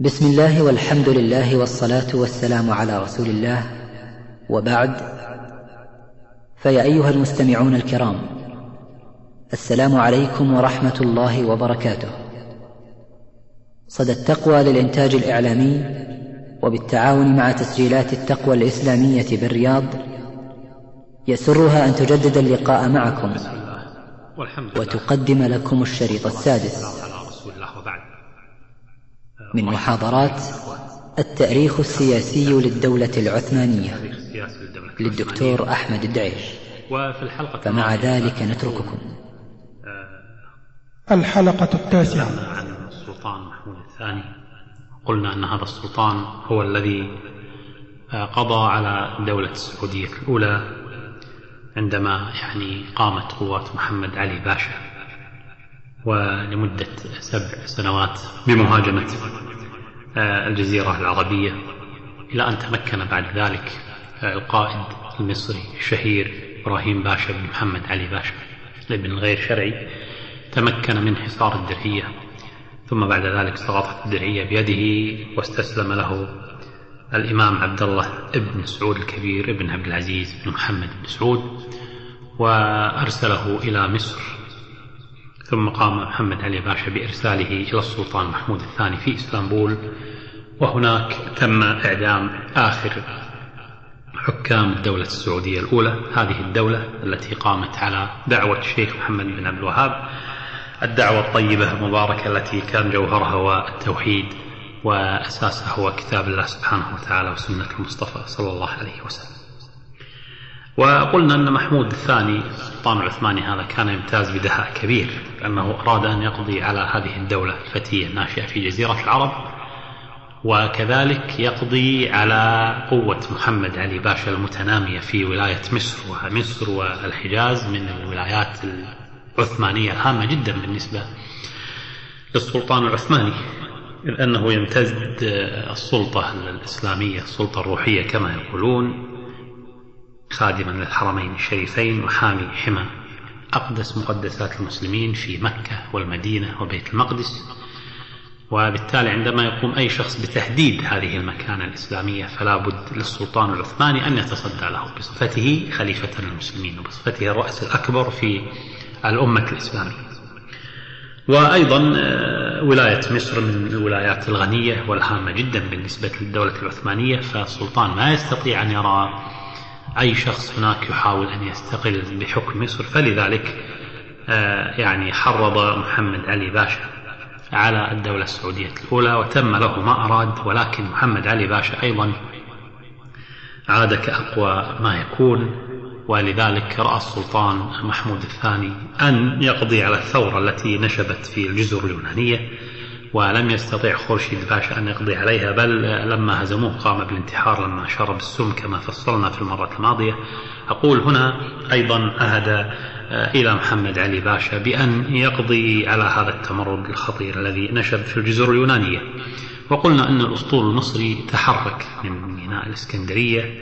بسم الله والحمد لله والصلاة والسلام على رسول الله. وبعد فيا أيها المستمعون الكرام السلام عليكم ورحمة الله وبركاته. صدى التقوى للإنتاج الإعلامي وبالتعاون مع تسجيلات التقوى الإسلامية بالرياض يسرها أن تجدد اللقاء معكم وتقدم لكم الشريط السادس. من محاضرات التأريخ السياسي للدولة العثمانية للدكتور أحمد الدعيش وفي الحلقة فمع ذلك نترككم. الحلقة التاسعة. عن السلطان محمود الثاني. قلنا أن هذا السلطان هو الذي آه، قضى على الدولة السعودية الأولى عندما يعني قامت قوات محمد علي باشا. ولمدة سبع سنوات بمهاجمة آه، الجزيرة العربية إلى أن تمكن بعد ذلك آه، القائد المصري الشهير إبراهيم باشا بن محمد علي باشا لابن غير شرعي تمكن من حصار الدرعية. ثم بعد ذلك سقطت الدرعية بيده واستسلم له الإمام عبد الله ابن سعود الكبير ابن عبد العزيز بن محمد بن سعود وأرسله إلى مصر ثم قام محمد علي باشا بإرساله إلى السلطان محمود الثاني في إسطنبول وهناك تم إعدام آخر حكام الدولة السعودية الأولى. هذه الدولة التي قامت على دعوة الشيخ محمد بن عبد الوهاب الدعوة الطيبة المباركة التي كان جوهرها هو التوحيد وأساسها هو كتاب الله سبحانه وتعالى وسنة المصطفى صلى الله عليه وسلم. وقلنا أن محمود الثاني السلطان العثماني هذا كان يمتاز بدهاء كبير لأنه أراد أن يقضي على هذه الدولة الفتية الناشئة في جزيرة العرب وكذلك يقضي على قوة محمد علي باشا المتنامية في ولاية مصر ومصر والحجاز من الولايات العثمانية الهامة جدا بالنسبة للسلطان العثماني إذ أنه يمتد السلطة الإسلامية السلطة الروحية كما يقولون خادما للحرمين الشريفين وحامي حمى. أقدس مقدسات المسلمين في مكة والمدينة وبيت المقدس. وبالتالي عندما يقوم أي شخص بتهديد هذه المكانة الإسلامية فلا بد للسلطان العثماني أن يتصدى له بصفته خليفة للمسلمين وبصفته الرأس الأكبر في الأمة الإسلامية. وأيضا آه، ولاية مصر من الولايات الغنية والهامة جدا بالنسبة للدولة العثمانية فالسلطان ما يستطيع أن يرى أي شخص هناك يحاول أن يستقل بحكم مصر فلذلك آه، يعني حرض محمد علي باشا على الدولة السعودية الأولى وتم له ما أراد ولكن محمد علي باشا أيضا عاد كأقوى ما يكون ولذلك رأى السلطان محمود الثاني أن يقضي على الثورة التي نشبت في الجزر اليونانية. ولم يستطيع خورشيد باشا أن يقضي عليها بل لما هزموه قام بالانتحار لما شرب السم كما فصلنا في المرة الماضية. أقول هنا أيضا أهدى آه، إلى محمد علي باشا بأن يقضي على هذا التمرد الخطير الذي نشب في الجزر اليونانية. وقلنا أن الأسطول المصري تحرك من ميناء الإسكندرية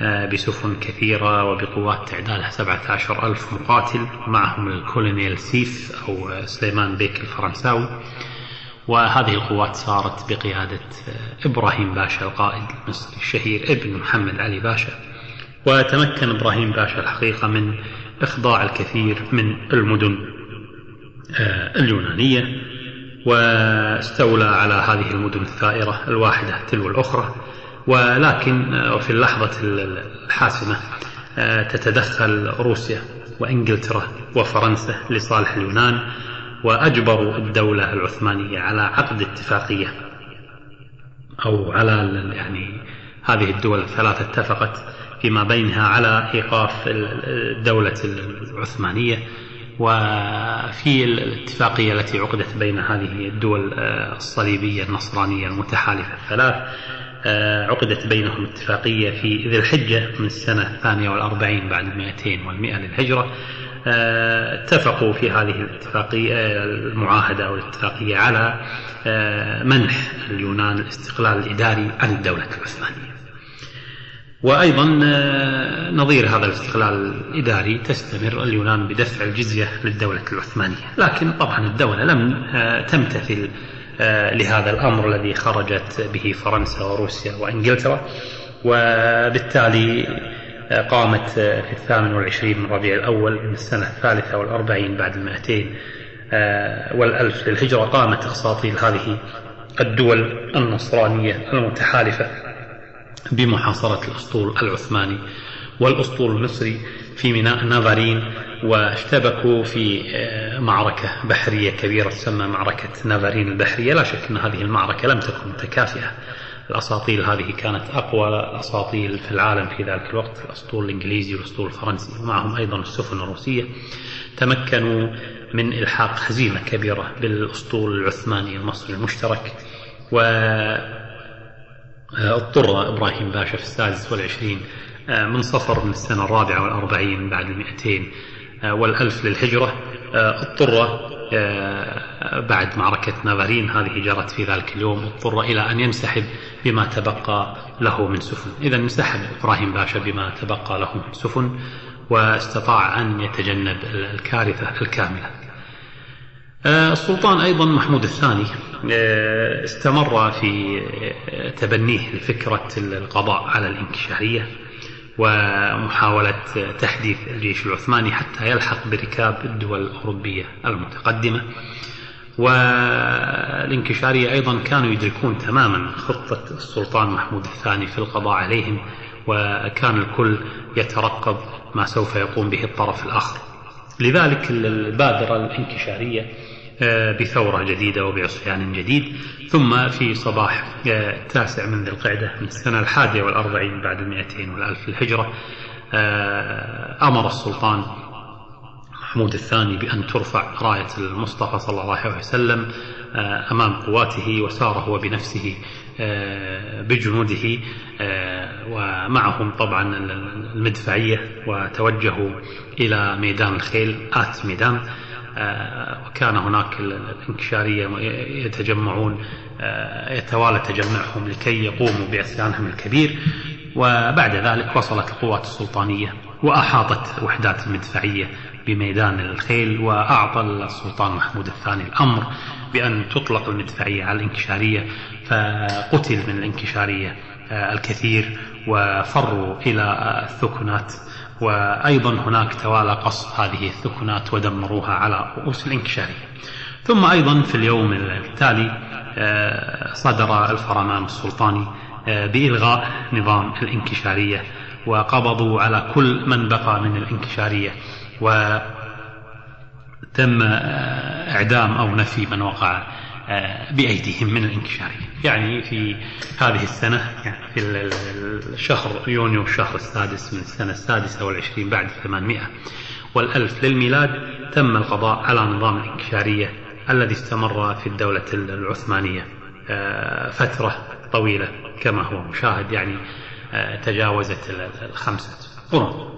آه، بسفن كثيرة وبقوات تعدادها 17 ألف مقاتل معهم الكولونيل سيف أو سليمان بيك الفرنساوي. وهذه القوات صارت بقيادة إبراهيم باشا القائد المصري الشهير ابن محمد علي باشا. وتمكن إبراهيم باشا الحقيقة من إخضاع الكثير من المدن آه، اليونانية واستولى على هذه المدن الثائرة الواحدة تلو الأخرى. ولكن آه، في اللحظة الحاسمة آه، تتدخل روسيا وإنجلترا وفرنسا لصالح اليونان. وأجبروا الدولة العثمانية على عقد اتفاقية أو على يعني هذه الدول الثلاثة اتفقت فيما بينها على إيقاف الدولة العثمانية وفي الاتفاقية التي عقدت بين هذه الدول الصليبية النصرانية المتحالفة الثلاث عقدت بينهم اتفاقية في ذي الحجة من السنة الثانية والأربعين بعد المائتين والمئة للهجرة. اتفقوا في هذه الاتفاقية المعاهدة أو الاتفاقية على آه، منح اليونان الاستقلال الإداري عن الدولة العثمانية. وأيضا آه، نظير هذا الاستقلال الإداري تستمر اليونان بدفع الجزية للدولة العثمانية. لكن طبعا الدولة لم آه، تمتثل لهذا الأمر الذي خرجت به فرنسا وروسيا وإنجلترا. وبالتالي قامت في الثامن والعشرين من ربيع الأول من السنة الثالثة والأربعين بعد المائتين. والألف للهجرة قامت أساطيل هذه الدول النصرانية المتحالفة بمحاصرة الأسطول العثماني والأسطول المصري في ميناء نافارين واشتبكوا في آه، معركة بحرية كبيرة تسمى معركة نافارين البحرية. لا شك أن هذه المعركة لم تكن متكافئة. الأساطيل هذه كانت أقوى الأساطيل في العالم في ذلك الوقت. الأسطول الإنجليزي والأسطول الفرنسي ومعهم أيضا السفن الروسية. تمكنوا من إلحاق هزيمة كبيرة بالأسطول العثماني المصري المشترك. و اضطر إبراهيم باشا في السادس والعشرين آه، من صفر من السنة الرابعة والأربعين بعد المئتين آه، والألف للهجرة. آه، اضطر بعد معركة نافارين هذه جرت في ذلك اليوم اضطر إلى أن ينسحب بما تبقى له من سفن. إذا انسحب إبراهيم باشا بما تبقى له من سفن واستطاع أن يتجنب الكارثة الكاملة. السلطان أيضا محمود الثاني استمر في تبنيه لفكرة القضاء على الإنكشارية. ومحاولة تحديث الجيش العثماني حتى يلحق بركاب الدول الأوروبية المتقدمة. والانكشارية أيضا كانوا يدركون تماما خطة السلطان محمود الثاني في القضاء عليهم وكان الكل يترقب ما سوف يقوم به الطرف الآخر. لذلك البادرة الانكشارية بثورة جديدة وبعصيان جديد. ثم في صباح آه، التاسع من ذي القعدة من السنة الحادية والأربعين بعد المئتين والألف الهجرة. آه، أمر السلطان محمود الثاني بأن ترفع راية المصطفى صلى الله عليه وسلم أمام قواته وسار هو بنفسه بجنوده ومعهم طبعا المدفعية وتوجهوا إلى ميدان الخيل آت ميدان. آه، وكان هناك الانكشارية يتجمعون آه، يتوالى تجمعهم لكي يقوموا بعصيانهم الكبير. وبعد ذلك وصلت القوات السلطانية وأحاطت وحدات المدفعية بميدان الخيل وأعطى السلطان محمود الثاني الأمر بأن تطلق المدفعية على الانكشارية. فقتل من الانكشارية آه، الكثير وفروا إلى الثكنات وأيضا هناك توالى قصف هذه الثكنات ودمروها على رؤوس الانكشارية ثم أيضا في اليوم التالي آه، صدر الفرمان السلطاني آه، بإلغاء نظام الإنكشارية وقبضوا على كل من بقى من الإنكشارية وتم آه، إعدام أو نفي من وقع بأيديهم من الانكشارية يعني في هذه السنة يعني في الشهر يونيو الشهر السادس من السنة السادسة والعشرين بعد ثمانمائة والألف للميلاد تم القضاء على نظام الإنكشارية الذي استمر في الدولة العثمانية آه، فترة طويلة كما هو مشاهد يعني آه، تجاوزت الخمسة قرون آه،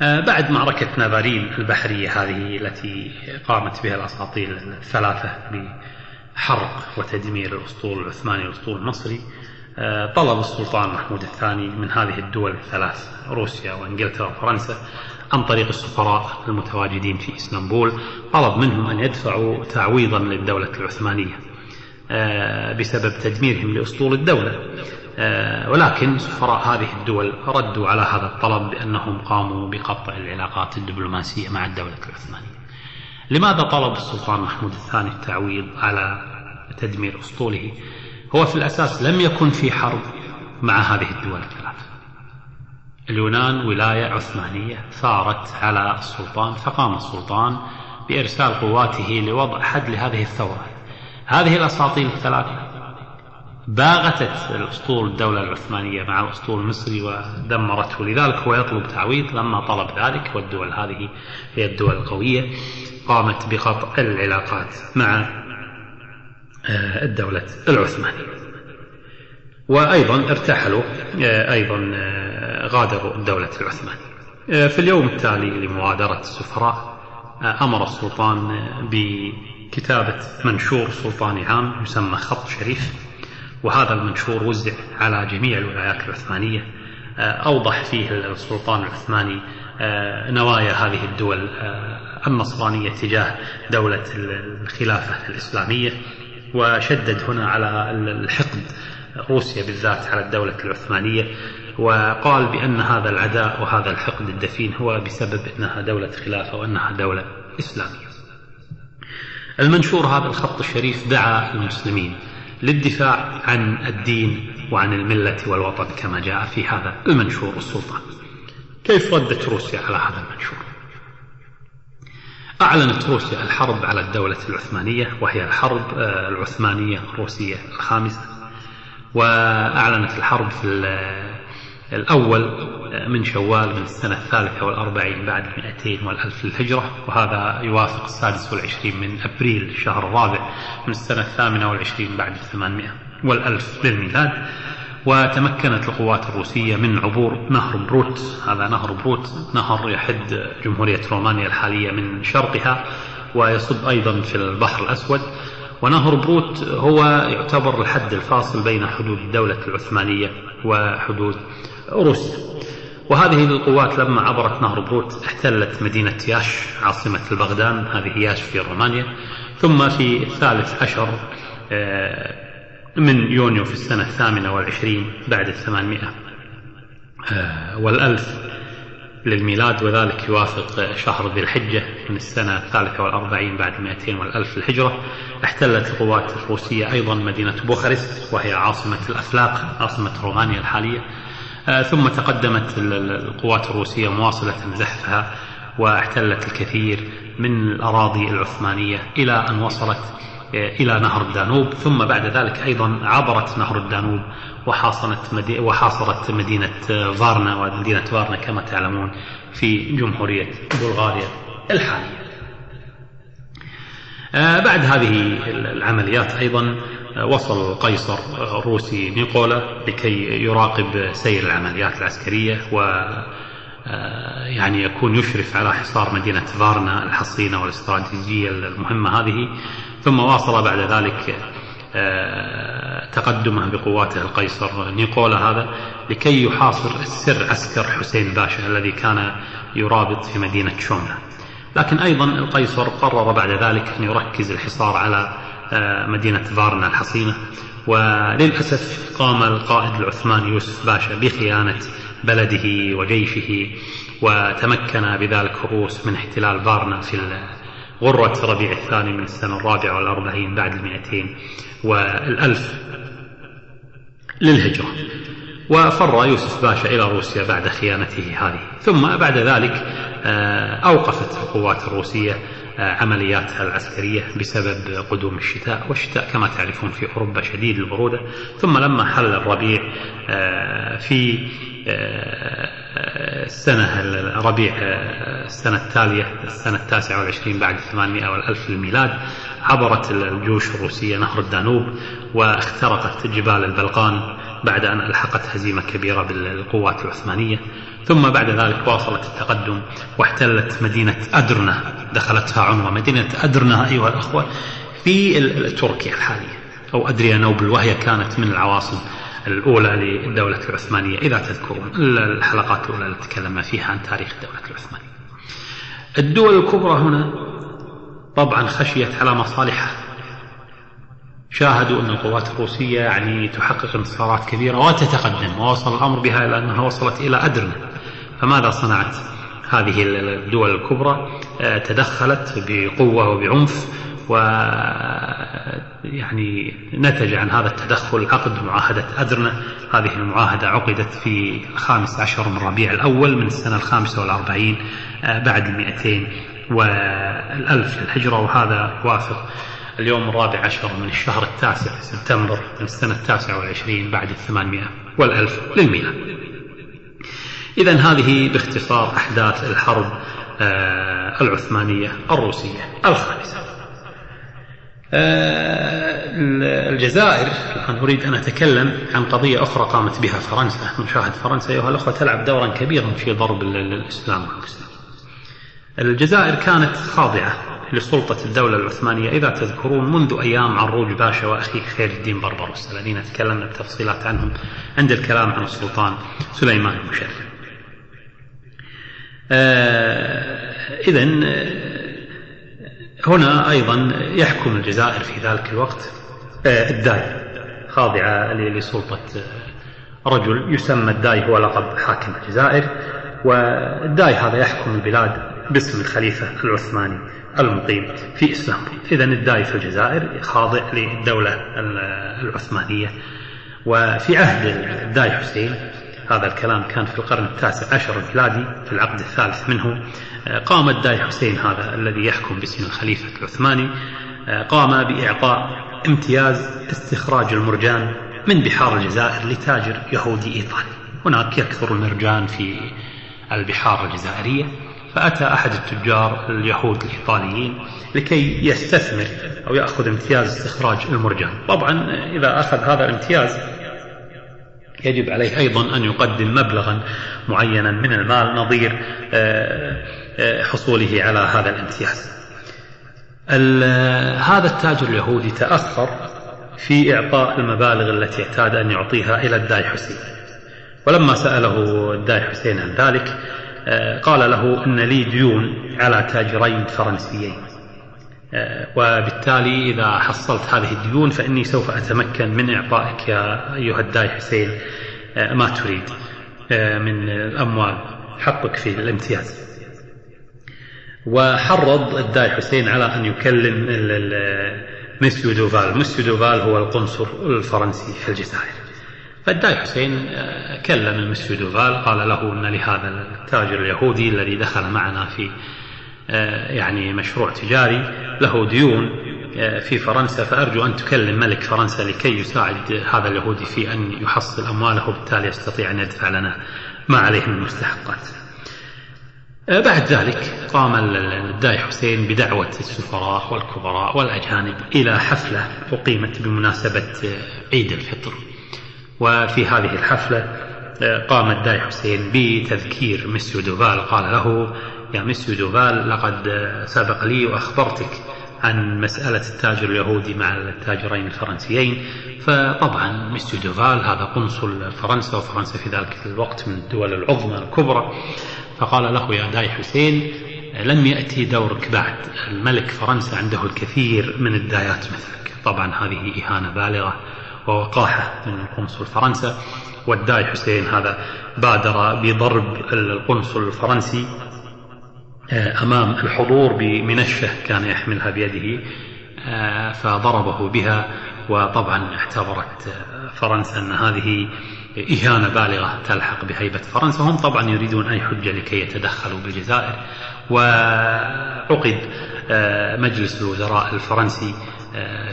بعد معركة نافارين البحرية هذه التي قامت بها الأساطيل الثلاثة بحرق وتدمير الأسطول العثماني والأسطول المصري آه، طلب السلطان محمود الثاني من هذه الدول الثلاث روسيا وإنجلترا وفرنسا عن طريق السفراء المتواجدين في اسطنبول طلب منهم أن يدفعوا تعويضا للدولة العثمانية آه، بسبب تدميرهم لأسطول الدولة. آه، ولكن سفراء هذه الدول ردوا على هذا الطلب بأنهم قاموا بقطع العلاقات الدبلوماسية مع الدولة العثمانية. لماذا طلب السلطان محمود الثاني التعويض على تدمير أسطوله؟ هو في الأساس لم يكن في حرب مع هذه الدول الثلاث اليونان ولاية عثمانية ثارت على السلطان فقام السلطان بإرسال قواته لوضع حد لهذه الثورة. هذه الأساطيل الثلاثة باغتت الأسطول الدولة العثمانية مع الأسطول المصري ودمرته. لذلك هو يطلب تعويض لما طلب ذلك والدول هذه هي الدول القوية قامت بقطع العلاقات مع آه، الدولة العثمانية. وأيضا ارتحلوا آه، أيضا آه، غادروا الدولة العثمانية. في اليوم التالي لمغادرة السفراء أمر السلطان بكتابة منشور سلطاني عام يسمى خط شريف. وهذا المنشور وزع على جميع الولايات العثمانية آه، أوضح فيه السلطان العثماني نوايا هذه الدول النصرانية تجاه دولة الخلافة الإسلامية وشدد هنا على الحقد روسيا بالذات على الدولة العثمانية وقال بأن هذا العداء وهذا الحقد الدفين هو بسبب أنها دولة خلافة وأنها دولة إسلامية. المنشور هذا الخط الشريف دعا المسلمين للدفاع عن الدين وعن الملة والوطن كما جاء في هذا المنشور السلطان. كيف ردت روسيا على هذا المنشور؟ أعلنت روسيا الحرب على الدولة العثمانية وهي الحرب آه، العثمانية الروسية الخامسة. وأعلنت الحرب في الأول آه، من شوال من السنة الثالثة والأربعين بعد المئتين والألف للهجرة وهذا يوافق السادس والعشرين من أبريل الشهر الرابع من السنة الثامنة والعشرين بعد الثمانمائة والألف للميلاد. وتمكنت القوات الروسية من عبور نهر بروت. هذا نهر بروت نهر يحد جمهورية رومانيا الحالية من شرقها ويصب أيضا في البحر الأسود. ونهر بروت هو يعتبر الحد الفاصل بين حدود الدولة العثمانية وحدود روسيا. وهذه القوات لما عبرت نهر بروت احتلت مدينة ياش عاصمة البغدان هذه ياش في رومانيا. ثم في الثالث عشر آه، من يونيو في السنة الثامنة والعشرين بعد الثمانمائة آه، والألف للميلاد وذلك يوافق شهر ذي الحجة من السنة الثالثة والأربعين بعد المائتين والألف الهجرة احتلت القوات الروسية أيضا مدينة بوخارست وهي عاصمة الأفلاق عاصمة رومانيا الحالية. ثم تقدمت القوات الروسية مواصلة زحفها واحتلت الكثير من الأراضي العثمانية إلى أن وصلت إلى نهر الدانوب ثم بعد ذلك أيضا عبرت نهر الدانوب وحاصرت مدي وحاصرت مدينة فارنا ومدينة فارنا كما تعلمون في جمهورية بلغاريا الحالية. آه، بعد هذه العمليات أيضا آه، وصل القيصر الروسي نيكولا لكي يراقب سير العمليات العسكرية و آه، يعني يكون يشرف على حصار مدينة فارنا الحصينة والاستراتيجية المهمة هذه. ثم واصل بعد ذلك آه، تقدمه بقواته القيصر نيقولا هذا لكي يحاصر السر عسكر حسين باشا الذي كان يرابط في مدينة شومنا. لكن أيضا القيصر قرر بعد ذلك أن يركز الحصار على مدينة فارنا الحصينة. وللأسف قام القائد العثماني يوسف باشا بخيانة بلده وجيشه وتمكن بذلك الروس من احتلال فارنا في غرة ربيع الثاني من السنة الرابعة والأربعين بعد المئتين والألف للهجرة. وفر يوسف باشا إلى روسيا بعد خيانته هذه. ثم بعد ذلك آه، أوقفت القوات الروسية آه، عملياتها العسكرية بسبب قدوم الشتاء والشتاء كما تعرفون في أوروبا شديد البرودة. ثم لما حل الربيع آه، في السنة ربيع السنة التالية السنة التاسعة والعشرين بعد الثمانمائة والألف للميلاد عبرت الجيوش الروسية نهر الدانوب واخترقت جبال البلقان بعد أن ألحقت هزيمة كبيرة بالقوات العثمانية. ثم بعد ذلك واصلت التقدم واحتلت مدينة أدرنة دخلتها عنوة مدينة أدرنة أيها الأخوة في تركيا الحالية أو أدريانوبل وهي كانت من العواصم الأولى للدولة العثمانية إذا تذكرون. الحلقات الأولى التي تكلمنا فيها عن تاريخ الدولة العثمانية. الدول الكبرى هنا طبعا خشيت على مصالحها. شاهدوا أن القوات الروسية يعني تحقق انتصارات كبيرة وتتقدم ووصل الأمر بها إلى أنها وصلت إلى أدرن فماذا صنعت؟ هذه الدول الكبرى آه، تدخلت بقوة وبعنف و يعني نتج عن هذا التدخل عقد معاهدة أدرنة هذه المعاهدة عقدت في الخامس عشر من ربيع الأول من السنة الخامسة والأربعين آه، بعد المئتين والألف للهجرة وهذا وافق. اليوم الرابع عشر من الشهر التاسع سبتمبر من السنة التاسعة والعشرين بعد الثمانمائة والألف للميلاد إذا هذه باختصار أحداث الحرب آه، العثمانية الروسية الخامسة آه، الجزائر الآن أريد أن أتكلم عن قضية أخرى قامت بها فرنسا نشاهد فرنسا. أيها الأخوة تلعب دورا كبيرا في ضرب الإسلام. الجزائر كانت خاضعة لسلطة الدولة العثمانية. إذا تذكرون منذ أيام عروج باشا وأخيه خير الدين بربروس الذين تكلمنا بتفصيلات عنهم عند الكلام عن السلطان سليمان المشرف. إذا هنا أيضا يحكم الجزائر في ذلك الوقت الداي خاضعة لسلطة رجل يسمى الداي هو لقب حاكم الجزائر. والداي هذا يحكم البلاد باسم الخليفة العثماني. المقيم في إسلامبول. إذا الداي في الجزائر خاضع للدولة العثمانية. وفي عهد الداي حسين هذا الكلام كان في القرن التاسع عشر الميلادي في العقد الثالث منه. قام الداي حسين هذا الذي يحكم باسم الخليفة العثماني. قام بإعطاء امتياز استخراج المرجان من بحار الجزائر لتاجر يهودي إيطالي. هناك يكثر المرجان في البحار الجزائرية. فأتى أحد التجار اليهود الإيطاليين لكي يستثمر أو يأخذ امتياز استخراج المرجان. طبعا إذا أخذ هذا الامتياز يجب عليه أيضا أن يقدم مبلغا معينا من المال نظير آه، آه، حصوله على هذا الامتياز. هذا التاجر اليهودي تأخر في إعطاء المبالغ التي اعتاد أن يعطيها إلى الداي حسين. ولما سأله الداي حسين عن ذلك قال له أن لي ديون على تاجرين فرنسيين. آه، وبالتالي إذا حصلت هذه الديون فإني سوف أتمكن من إعطائك يا أيها الداي حسين آه، ما تريد من الأموال حقك في الامتياز. وحرض الداي حسين على أن يكلم مسيو دوفال. مسيو دوفال هو القنصل الفرنسي في الجزائر. فالداي حسين آه، كلم المسيو دوفال قال له أن لهذا التاجر اليهودي الذي دخل معنا في آه، يعني مشروع تجاري له ديون آه، في فرنسا فأرجو أن تكلم ملك فرنسا لكي يساعد هذا اليهودي في أن يحصل أمواله وبالتالي يستطيع أن يدفع لنا ما عليه من المستحقات آه، بعد ذلك قام الداعي حسين بدعوة السفراء والكبراء والأجانب إلى حفلة أقيمت بمناسبة عيد الفطر. وفي هذه الحفلة آه، قام الداعي حسين بتذكير مسيو دوفال قال له يا مسيو دوفال لقد سبق لي وأخبرتك عن مسألة التاجر اليهودي مع التاجرين الفرنسيين. فطبعا مسيو دوفال هذا قنصل فرنسا وفرنسا في ذلك الوقت من الدول العظمى الكبرى فقال له يا داي حسين لم يأتي دورك بعد الملك فرنسا عنده الكثير من الدايات مثلك. طبعا هذه إهانة بالغة. ووقاحة من قنصل فرنسا والداي حسين هذا بادر بضرب القنصل الفرنسي آه، أمام الحضور بمنشة كان يحملها بيده آه، فضربه بها وطبعا اعتبرت فرنسا أن هذه إهانة بالغة تلحق بهيبة فرنسا. هم طبعا يريدون أي حجة لكي يتدخلوا بالجزائر وعقد آه، مجلس الوزراء الفرنسي آه،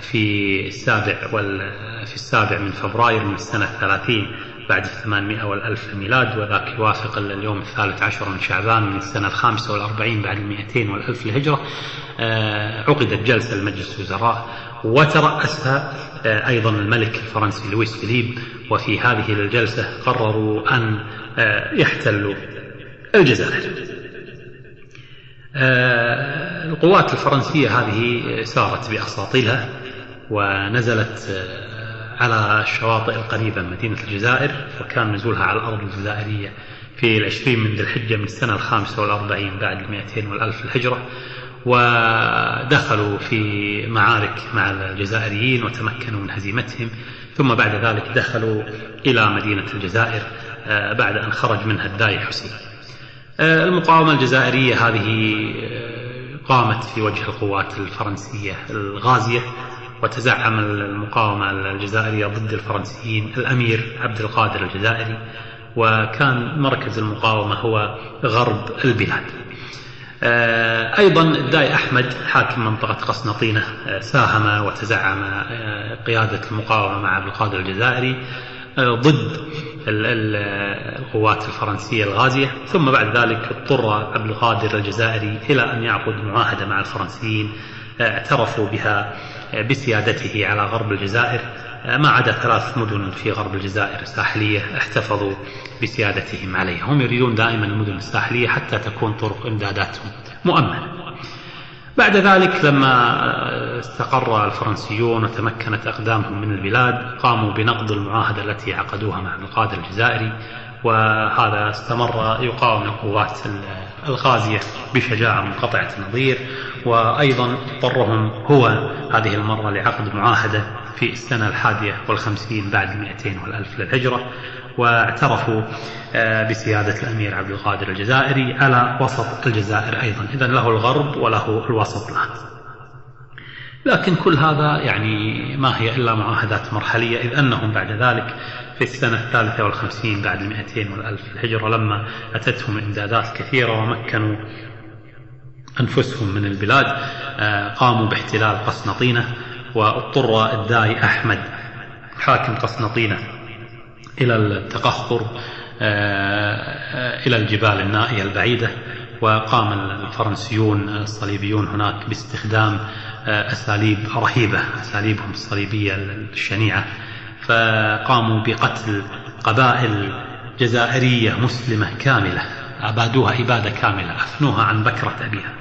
في السابع في السابع من فبراير من السنة الثلاثين بعد 800 والألف الميلاد وذاك يوافق اليوم الثالث عشر من شعبان من السنة الخامسة والأربعين بعد المئتين والألف الهجرة آه، عقدت جلسة لمجلس الوزراء وترأسها آه، أيضا الملك الفرنسي لويس فيليب. وفي هذه الجلسة قرروا أن آه، يحتلوا الجزائر. القوات الفرنسية هذه سارت بأساطيلها ونزلت على الشواطئ القريبة من مدينة الجزائر وكان نزولها على الأرض الجزائرية في العشرين من ذي الحجة من السنة الخامسة والأربعين بعد المئتين والألف الهجرة. ودخلوا في معارك مع الجزائريين وتمكنوا من هزيمتهم. ثم بعد ذلك دخلوا إلى مدينة الجزائر آه، بعد أن خرج منها الداي حسين. آه، المقاومة الجزائرية هذه آه، قامت في وجه القوات الفرنسية الغازية وتزعم المقاومة الجزائرية ضد الفرنسيين الأمير عبد القادر الجزائري وكان مركز المقاومة هو غرب البلاد. آه، أيضا الداي أحمد حاكم منطقة قسنطينة آه، ساهم وتزعم آه، قيادة المقاومة مع عبد القادر الجزائري ضد القوات الفرنسية الغازية ثم بعد ذلك اضطر عبد القادر الجزائري إلى أن يعقد معاهدة مع الفرنسيين اعترفوا بها بسيادته على غرب الجزائر. ما عدا ثلاث مدن في غرب الجزائر الساحلية احتفظوا بسيادتهم عليها. هم يريدون دائما المدن الساحلية حتى تكون طرق إمداداتهم مؤمنة. بعد ذلك لما استقر الفرنسيون وتمكنت أقدامهم من البلاد قاموا بنقض المعاهدة التي عقدوها مع عبد القادر الجزائري وهذا استمر يقاوم القوات الغازية بشجاعة منقطعة النظير وأيضا اضطرهم هو هذه المرة لعقد معاهدة في السنة الحادية والخمسين بعد المئتين والألف للهجرة. واعترفوا آه، بسيادة الأمير عبد القادر الجزائري على وسط الجزائر أيضا. إذا له الغرب وله الوسط الآن لكن كل هذا يعني ما هي إلا معاهدات مرحلية إذ أنهم بعد ذلك في السنة الثالثة والخمسين بعد المئتين والألف الهجرة لما أتتهم إمدادات كثيرة ومكنوا أنفسهم من البلاد آه، قاموا باحتلال قسنطينة واضطر الداعي أحمد حاكم قسنطينة إلى التقهقر آه، إلى الجبال النائية البعيدة وقام الفرنسيون الصليبيون هناك باستخدام آه، أساليب رهيبة أساليبهم الصليبية الشنيعة. فقاموا بقتل قبائل جزائرية مسلمة كاملة أبادوها إبادة كاملة أفنوها عن بكرة أبيها.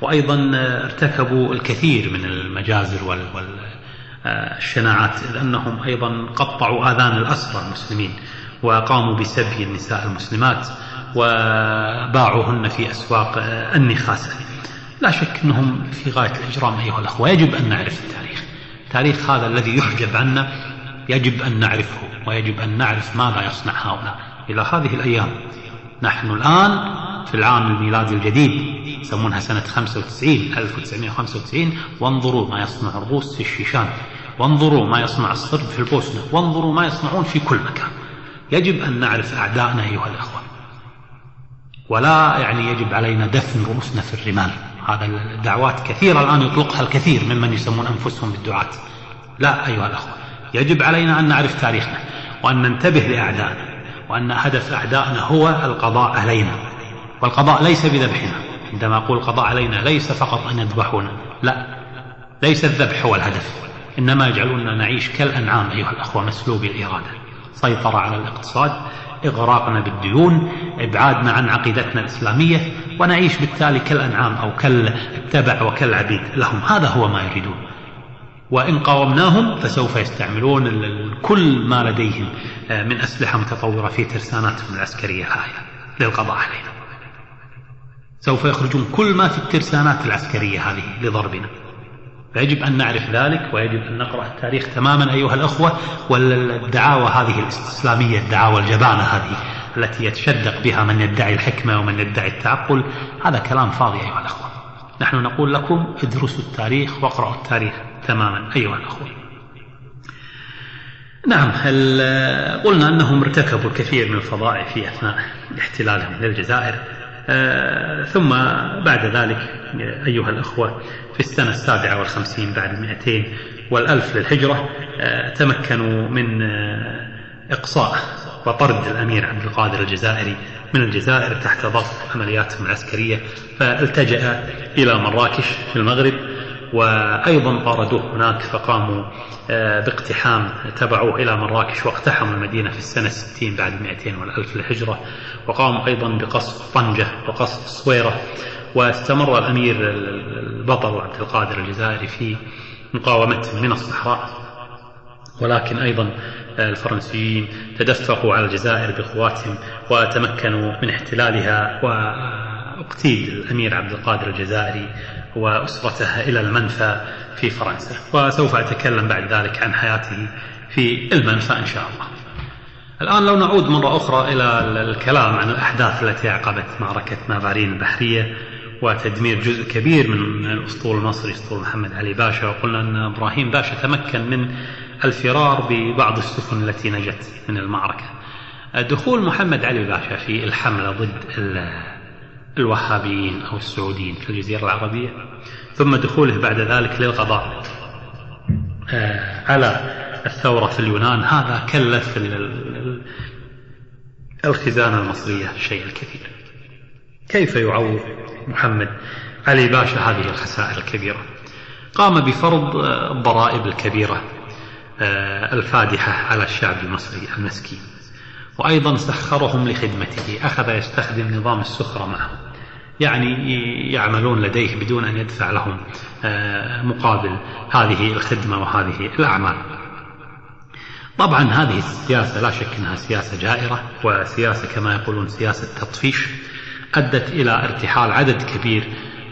وأيضا ارتكبوا الكثير من المجازر والشناعات لأنهم أيضا قطعوا آذان الأسرى المسلمين وقاموا بسبي النساء المسلمات وباعوهن في أسواق النخاسة. لا شك أنهم في غاية الإجرام أيها الأخوة يجب أن نعرف التاريخ. التاريخ هذا الذي يحجب عنا يجب أن نعرفه ويجب أن نعرف ماذا يصنع هؤلاء. إلى هذه الأيام نحن الآن في العام الميلادي الجديد يسمونها سنة 95 1995 وانظروا ما يصنع الروس في الشيشان. وانظروا ما يصنع الصرب في البوسنة وانظروا ما يصنعون في كل مكان. يجب أن نعرف أعدائنا أيها الأخوة. ولا يعني يجب علينا دفن رؤوسنا في الرمال. هذا الدعوات كثيرة الآن يطلقها الكثير ممن يسمون أنفسهم بالدعاة. لا أيها الأخوة يجب علينا أن نعرف تاريخنا وأن ننتبه لأعدائنا وأن هدف أعدائنا هو القضاء علينا. والقضاء ليس بذبحنا. عندما أقول القضاء علينا ليس فقط أن يذبحونا لا ليس الذبح هو الهدف. إنما يجعلوننا نعيش كالأنعام أيها الأخوة مسلوبي الإرادة. سيطرة على الاقتصاد إغراقنا بالديون إبعادنا عن عقيدتنا الإسلامية ونعيش بالتالي كالأنعام أو كالتبع وكالعبيد لهم. هذا هو ما يريدون. وإن قاومناهم فسوف يستعملون كل ما لديهم آه، من أسلحة متطورة في ترساناتهم العسكرية الهائلة للقضاء علينا. سوف يخرجون كل ما في الترسانات العسكرية هذه لضربنا. فيجب أن نعرف ذلك ويجب أن نقرأ التاريخ تماما أيها الأخوة والدعاوى هذه الاستسلامية الدعاوى الجبانة هذه التي يتشدق بها من يدعي الحكمة ومن يدعي التعقل هذا كلام فاضي أيها الأخوة. نحن نقول لكم ادرسوا التاريخ واقرأوا التاريخ تماما أيها الأخوة. نعم قلنا أنهم ارتكبوا الكثير من الفظائع في أثناء احتلالهم للجزائر. ثم بعد ذلك أيها الأخوة في السنة السابعة والخمسين بعد المئتين والألف للهجرة آه، تمكنوا من آه، إقصاء وطرد الأمير عبد القادر الجزائري من الجزائر تحت ضغط عملياتهم العسكرية فالتجأ إلى مراكش في المغرب وأيضا طاردوه هناك فقاموا آه، باقتحام تبعوه إلى مراكش واقتحموا المدينة في السنة الستين بعد المئتين والألف للهجرة. وقاموا أيضا بقصف طنجة وقصف الصويرة واستمر الأمير البطل عبد القادر الجزائري في مقاومتهم من الصحراء. ولكن أيضا آه، الفرنسيين تدفقوا على الجزائر بقواتهم وتمكنوا من احتلالها واقتيل الأمير عبد القادر الجزائري وأسرته إلى المنفى في فرنسا وسوف أتكلم بعد ذلك عن حياته في المنفى إن شاء الله. الآن لو نعود مرة أخرى إلى الكلام عن الأحداث التي عقبت معركة مافارين البحرية وتدمير جزء كبير من الأسطول المصري أسطول محمد علي باشا. وقلنا أن إبراهيم باشا تمكن من الفرار ببعض السفن التي نجت من المعركة. دخول محمد علي باشا في الحملة ضد الوهابيين أو السعوديين في الجزيرة العربية ثم دخوله بعد ذلك للقضاء. آه، على الثورة في اليونان هذا كلف الخزانة المصرية الشيء الكثير كيف يعوض محمد علي باشا هذه الخسائر الكبيرة؟ قام بفرض الضرائب الكبيرة آه، الفادحة على الشعب المصري المسكين. وأيضا سخرهم لخدمته أخذ يستخدم نظام السخرة معهم يعني يعملون لديه بدون أن يدفع لهم آه، مقابل هذه الخدمة وهذه الأعمال. طبعا هذه السياسة لا شك أنها سياسة جائرة وسياسة كما يقولون سياسة تطفيش أدت إلى ارتحال عدد كبير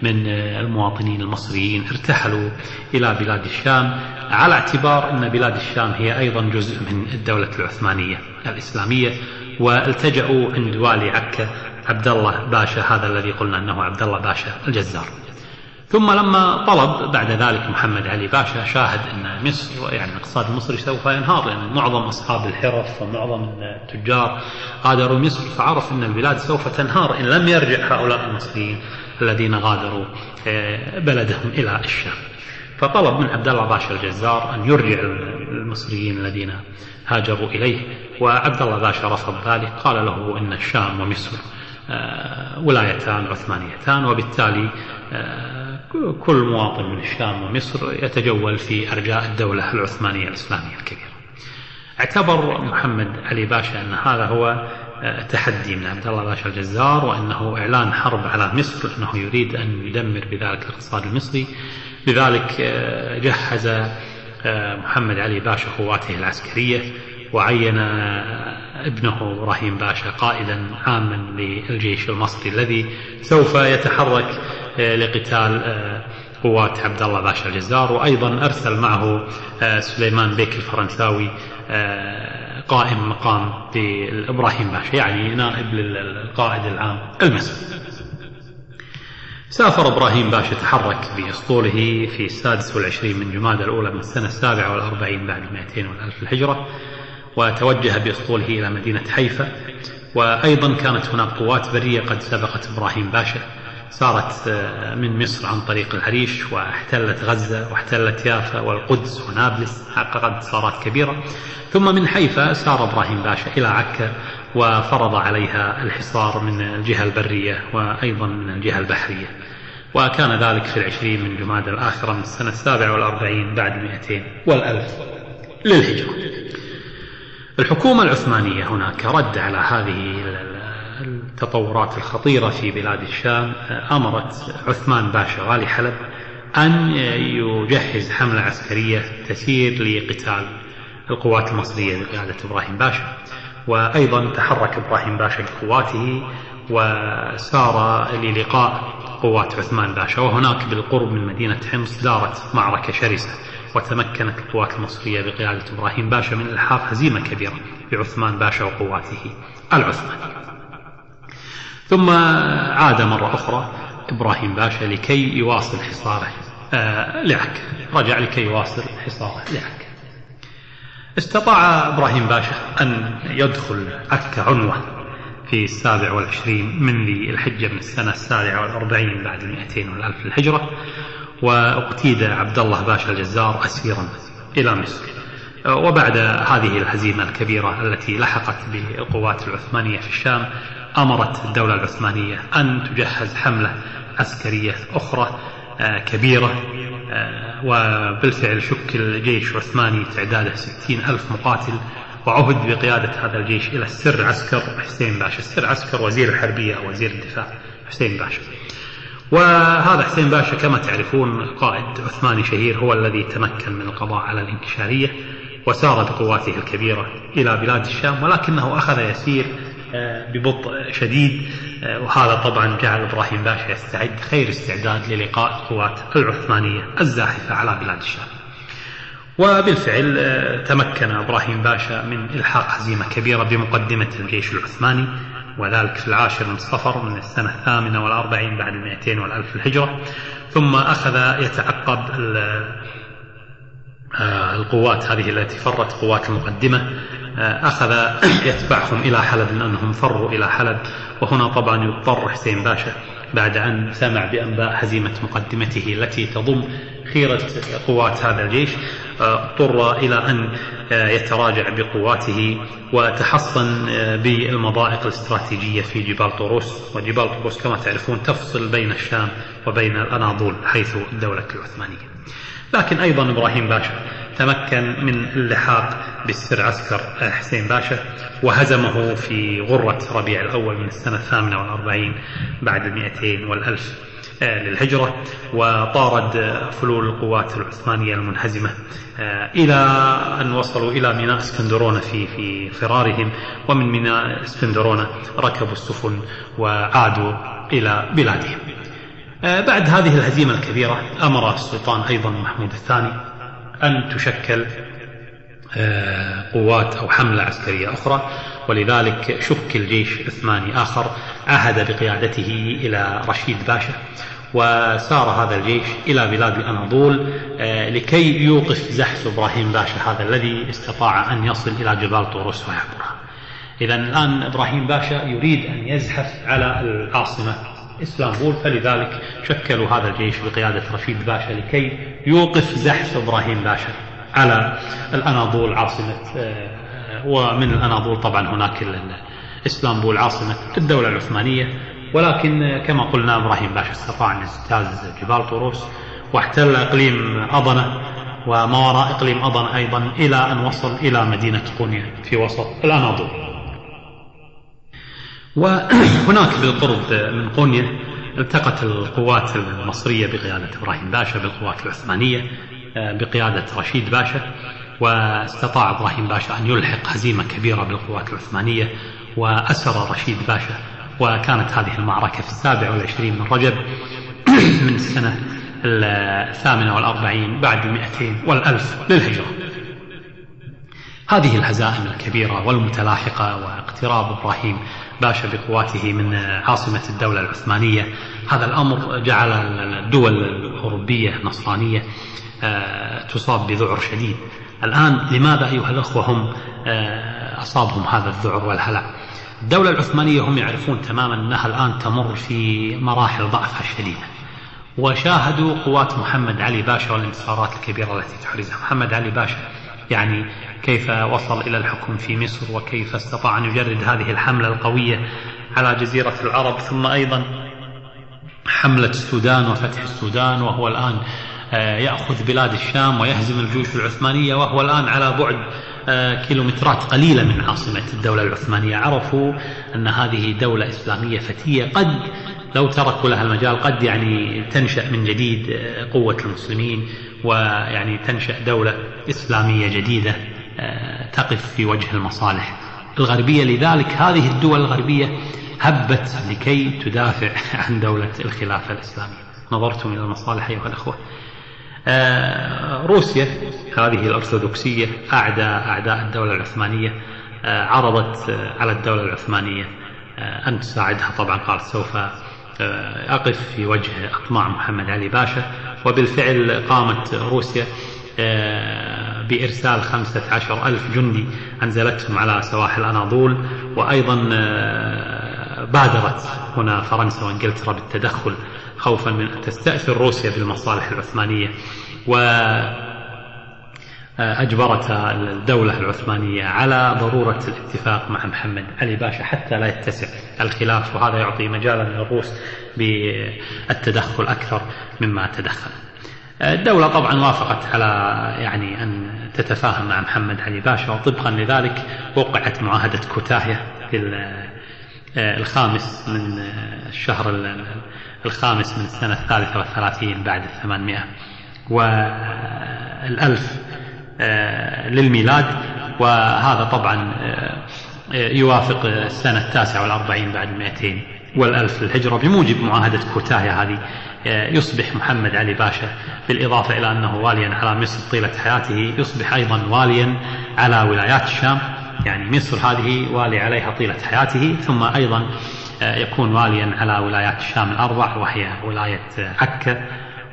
من المواطنين المصريين. ارتحلوا إلى بلاد الشام على اعتبار أن بلاد الشام هي أيضا جزء من الدولة العثمانية. الإسلامية والتجأوا عند والي عكا عبد الله باشا هذا الذي قلنا أنه عبد الله باشا الجزار. ثم لما طلب بعد ذلك محمد علي باشا شاهد أن مصر يعني الاقتصاد المصري سوف ينهار لأن معظم أصحاب الحرف ومعظم التجار غادروا مصر فعرف أن البلاد سوف تنهار إن لم يرجع هؤلاء المصريين الذين غادروا آه، بلدهم إلى الشام. فطلب من عبد الله باشا الجزار أن يرجع المصريين الذين هاجروا إليه وعبد الله باشا رفض ذلك قال له إن الشام ومصر آه، ولايتان عثمانيتان وبالتالي آه، كل مواطن من الشام ومصر يتجول في أرجاء الدولة العثمانية الإسلامية الكبيرة. اعتبر محمد علي باشا أن هذا هو آه، تحدي من عبد الله باشا الجزار وأنه إعلان حرب على مصر أنه يريد أن يدمر بذلك الاقتصاد المصري. لذلك جهز محمد علي باشا قواته العسكرية وعين ابنه إبراهيم باشا قائدا عاما للجيش المصري الذي سوف يتحرك آه، لقتال آه، قوات عبد الله باشا الجزار. وأيضا أرسل معه آه، سليمان بيك الفرنساوي قائم مقام لإبراهيم باشا يعني نائب للقائد العام المصري. سافر إبراهيم باشا تحرك بأسطوله في السادس والعشرين من جماد الأولى من السنة السابعة والأربعين بعد 200 والألف الهجرة وتوجه بأسطوله إلى مدينة حيفا. وأيضا كانت هناك قوات برية قد سبقت إبراهيم باشا. سارت آه، من مصر عن طريق العريش واحتلت غزة واحتلت يافا والقدس ونابلس حققت انتصارات كبيرة. ثم من حيفا سار إبراهيم باشا إلى عكا وفرض عليها الحصار من الجهة البرية وأيضا من الجهة البحرية. وكان ذلك في العشرين من جماد الآخرة من السنة السابعة والأربعين بعد المئتين والألف. للهجرة. الحكومة العثمانية هناك رد على هذه التطورات الخطيرة في بلاد الشام. أمرت عثمان باشا والي حلب أن يجهز حملة عسكرية تسير لقتال القوات المصرية بقيادة إبراهيم باشا. وأيضا تحرك إبراهيم باشا بقواته وسار للقاء قوات عثمان باشا وهناك بالقرب من مدينة حمص دارت معركة شرسة وتمكنت القوات المصرية بقيادة إبراهيم باشا من إلحاق هزيمة كبيرة بعثمان باشا وقواته العثمانية ثم عاد مرة أخرى إبراهيم باشا لكي يواصل حصاره آه لعكا رجع لكي يواصل حصاره لعكا استطاع إبراهيم باشا أن يدخل عكا عنوة في السابع والعشرين من ذي الحجة من السنة السابعة والأربعين بعد المئتين والألف الهجرة وأقتيد عبد الله باشا الجزار أسيرا إلى مصر. وبعد هذه الهزيمة الكبيرة التي لحقت بالقوات العثمانية في الشام أمرت الدولة العثمانية أن تجهز حملة عسكرية أخرى آه، كبيرة وبالفعل شكل جيش عثماني تعداده ستين ألف مقاتل وعهد بقيادة هذا الجيش إلى السر عسكر حسين باشا. السر عسكر وزير الحربية وزير الدفاع حسين باشا. وهذا حسين باشا كما تعرفون قائد عثماني شهير هو الذي تمكن من القضاء على الانكشارية وسار بقواته الكبيرة إلى بلاد الشام ولكنه أخذ يسير آه، ببطء شديد آه، وهذا طبعا جعل إبراهيم باشا يستعد خير استعداد للقاء القوات العثمانية الزاحفة على بلاد الشام. وبالفعل آه، تمكن إبراهيم باشا من إلحاق هزيمة كبيرة بمقدمة الجيش العثماني وذلك في العاشر من صفر من السنة الثامنة والأربعين بعد المئتين والألف الهجرة. ثم أخذ يتعقب آه، القوات هذه التي فرت قوات المقدمة آه، أخذ يتبعهم إلى حلب لأنهم فروا إلى حلب وهنا طبعا يضطر حسين باشا بعد أن سمع بأنباء هزيمة مقدمته التي تضم خيرة قوات هذا الجيش اضطر إلى أن يتراجع بقواته وتحصن بالمضائق الاستراتيجية في جبال طروس وجبال طروس كما تعرفون تفصل بين الشام وبين الأناضول حيث الدولة العثمانية. لكن أيضا إبراهيم باشا تمكن من اللحاق بالسر عسكر حسين باشا وهزمه في غرة ربيع الأول من السنة الثامنة والأربعين بعد المئتين والألف للهجرة وطارد فلول القوات العثمانية المنهزمة إلى أن وصلوا إلى ميناء اسكندرونة في في فرارهم ومن ميناء اسكندرونة ركبوا السفن وعادوا إلى بلادهم. بعد هذه الهزيمة الكبيرة أمر السلطان أيضا محمود الثاني أن تشكل قوات أو حملة عسكرية أخرى. ولذلك شكل جيش عثماني آخر عهد بقيادته إلى رشيد باشا وسار هذا الجيش إلى بلاد الأناضول آه، لكي يوقف زحف إبراهيم باشا هذا الذي استطاع أن يصل إلى جبال طورس ويعبرها إذا الآن إبراهيم باشا يريد أن يزحف على العاصمة اسطنبول فلذلك شكلوا هذا الجيش بقيادة رشيد باشا لكي يوقف زحف إبراهيم باشا على الأناضول عاصمة آه، ومن الأناضول طبعا هناك اسطنبول عاصمة الدولة العثمانية. ولكن كما قلنا إبراهيم باشا استطاع أن يجتاز جبال طروس واحتل إقليم أضنة وما وراء إقليم أضنة أيضا إلى أن وصل إلى مدينة قونيا في وسط الأناضول. وهناك بالقرب من قونيا التقت القوات المصرية بقيادة إبراهيم باشا بالقوات العثمانية بقيادة رشيد باشا واستطاع إبراهيم باشا أن يلحق هزيمة كبيرة بالقوات العثمانية وأسر رشيد باشا وكانت هذه المعركة في السابع والعشرين من رجب من السنة الثامنة والأربعين بعد المئتين والألف للهجرة. هذه الهزائم الكبيرة والمتلاحقة واقتراب إبراهيم باشا بقواته من عاصمة الدولة العثمانية. هذا الأمر جعل الدول الأوروبية النصرانية آه، تصاب بذعر شديد. الآن لماذا أيها الأخوة هم آه، أصابهم هذا الذعر والهلع؟ الدولة العثمانية هم يعرفون تماما أنها الآن تمر في مراحل ضعفها الشديدة وشاهدوا قوات محمد علي باشا والانتصارات الكبيرة التي تحرزها. محمد علي باشا يعني كيف وصل إلى الحكم في مصر وكيف استطاع أن يجرد هذه الحملة القوية على جزيرة العرب ثم أيضا حملة السودان وفتح السودان وهو الآن آه، يأخذ بلاد الشام ويهزم الجيوش العثمانية وهو الآن على بعد آه، كيلومترات قليلة من عاصمة الدولة العثمانية. عرفوا أن هذه دولة إسلامية فتية قد لو تركوا لها المجال قد يعني تنشأ من جديد آه، قوة المسلمين. ويعني تنشأ دولة إسلامية جديدة آه، تقف في وجه المصالح. الغربية لذلك هذه الدول الغربية هبت لكي تدافع عن دولة الخلافة الإسلامية. نظرتم إلى المصالح أيها الأخوة. آه، روسيا هذه الأرثوذكسية أعداء أعداء الدولة العثمانية آه، عرضت على الدولة العثمانية. أن تساعدها طبعا قالت سوف أقف في وجه أطماع محمد علي باشا. وبالفعل قامت روسيا بإرسال خمسة عشر ألف جندي أنزلتهم على سواحل الأناضول وأيضا بادرت هنا فرنسا وإنجلترا بالتدخل خوفا من أن تستأثر روسيا بالمصالح العثمانية. و أجبرت الدولة العثمانية على ضرورة الاتفاق مع محمد علي باشا حتى لا يتسع الخلاف وهذا يعطي مجالا للروس بالتدخل أكثر مما تدخل. الدولة طبعا وافقت على يعني أن تتفاهم مع محمد علي باشا وطبقا لذلك وقعت معاهدة كوتاهية في الخامس من الشهر الخامس من السنة الثالثة والثلاثين بعد الثمانمائة. والألف آه، للميلاد وهذا طبعا آه، يوافق السنة التاسعة والأربعين بعد المئتين والألف للهجرة. بموجب معاهدة كوتاهية هذه آه، يصبح محمد علي باشا بالإضافة إلى أنه واليا على مصر طيلة حياته يصبح أيضا واليا على ولايات الشام. يعني مصر هذه والي عليها طيلة حياته ثم أيضا آه، يكون واليا على ولايات الشام الأربع وهي ولاية عكا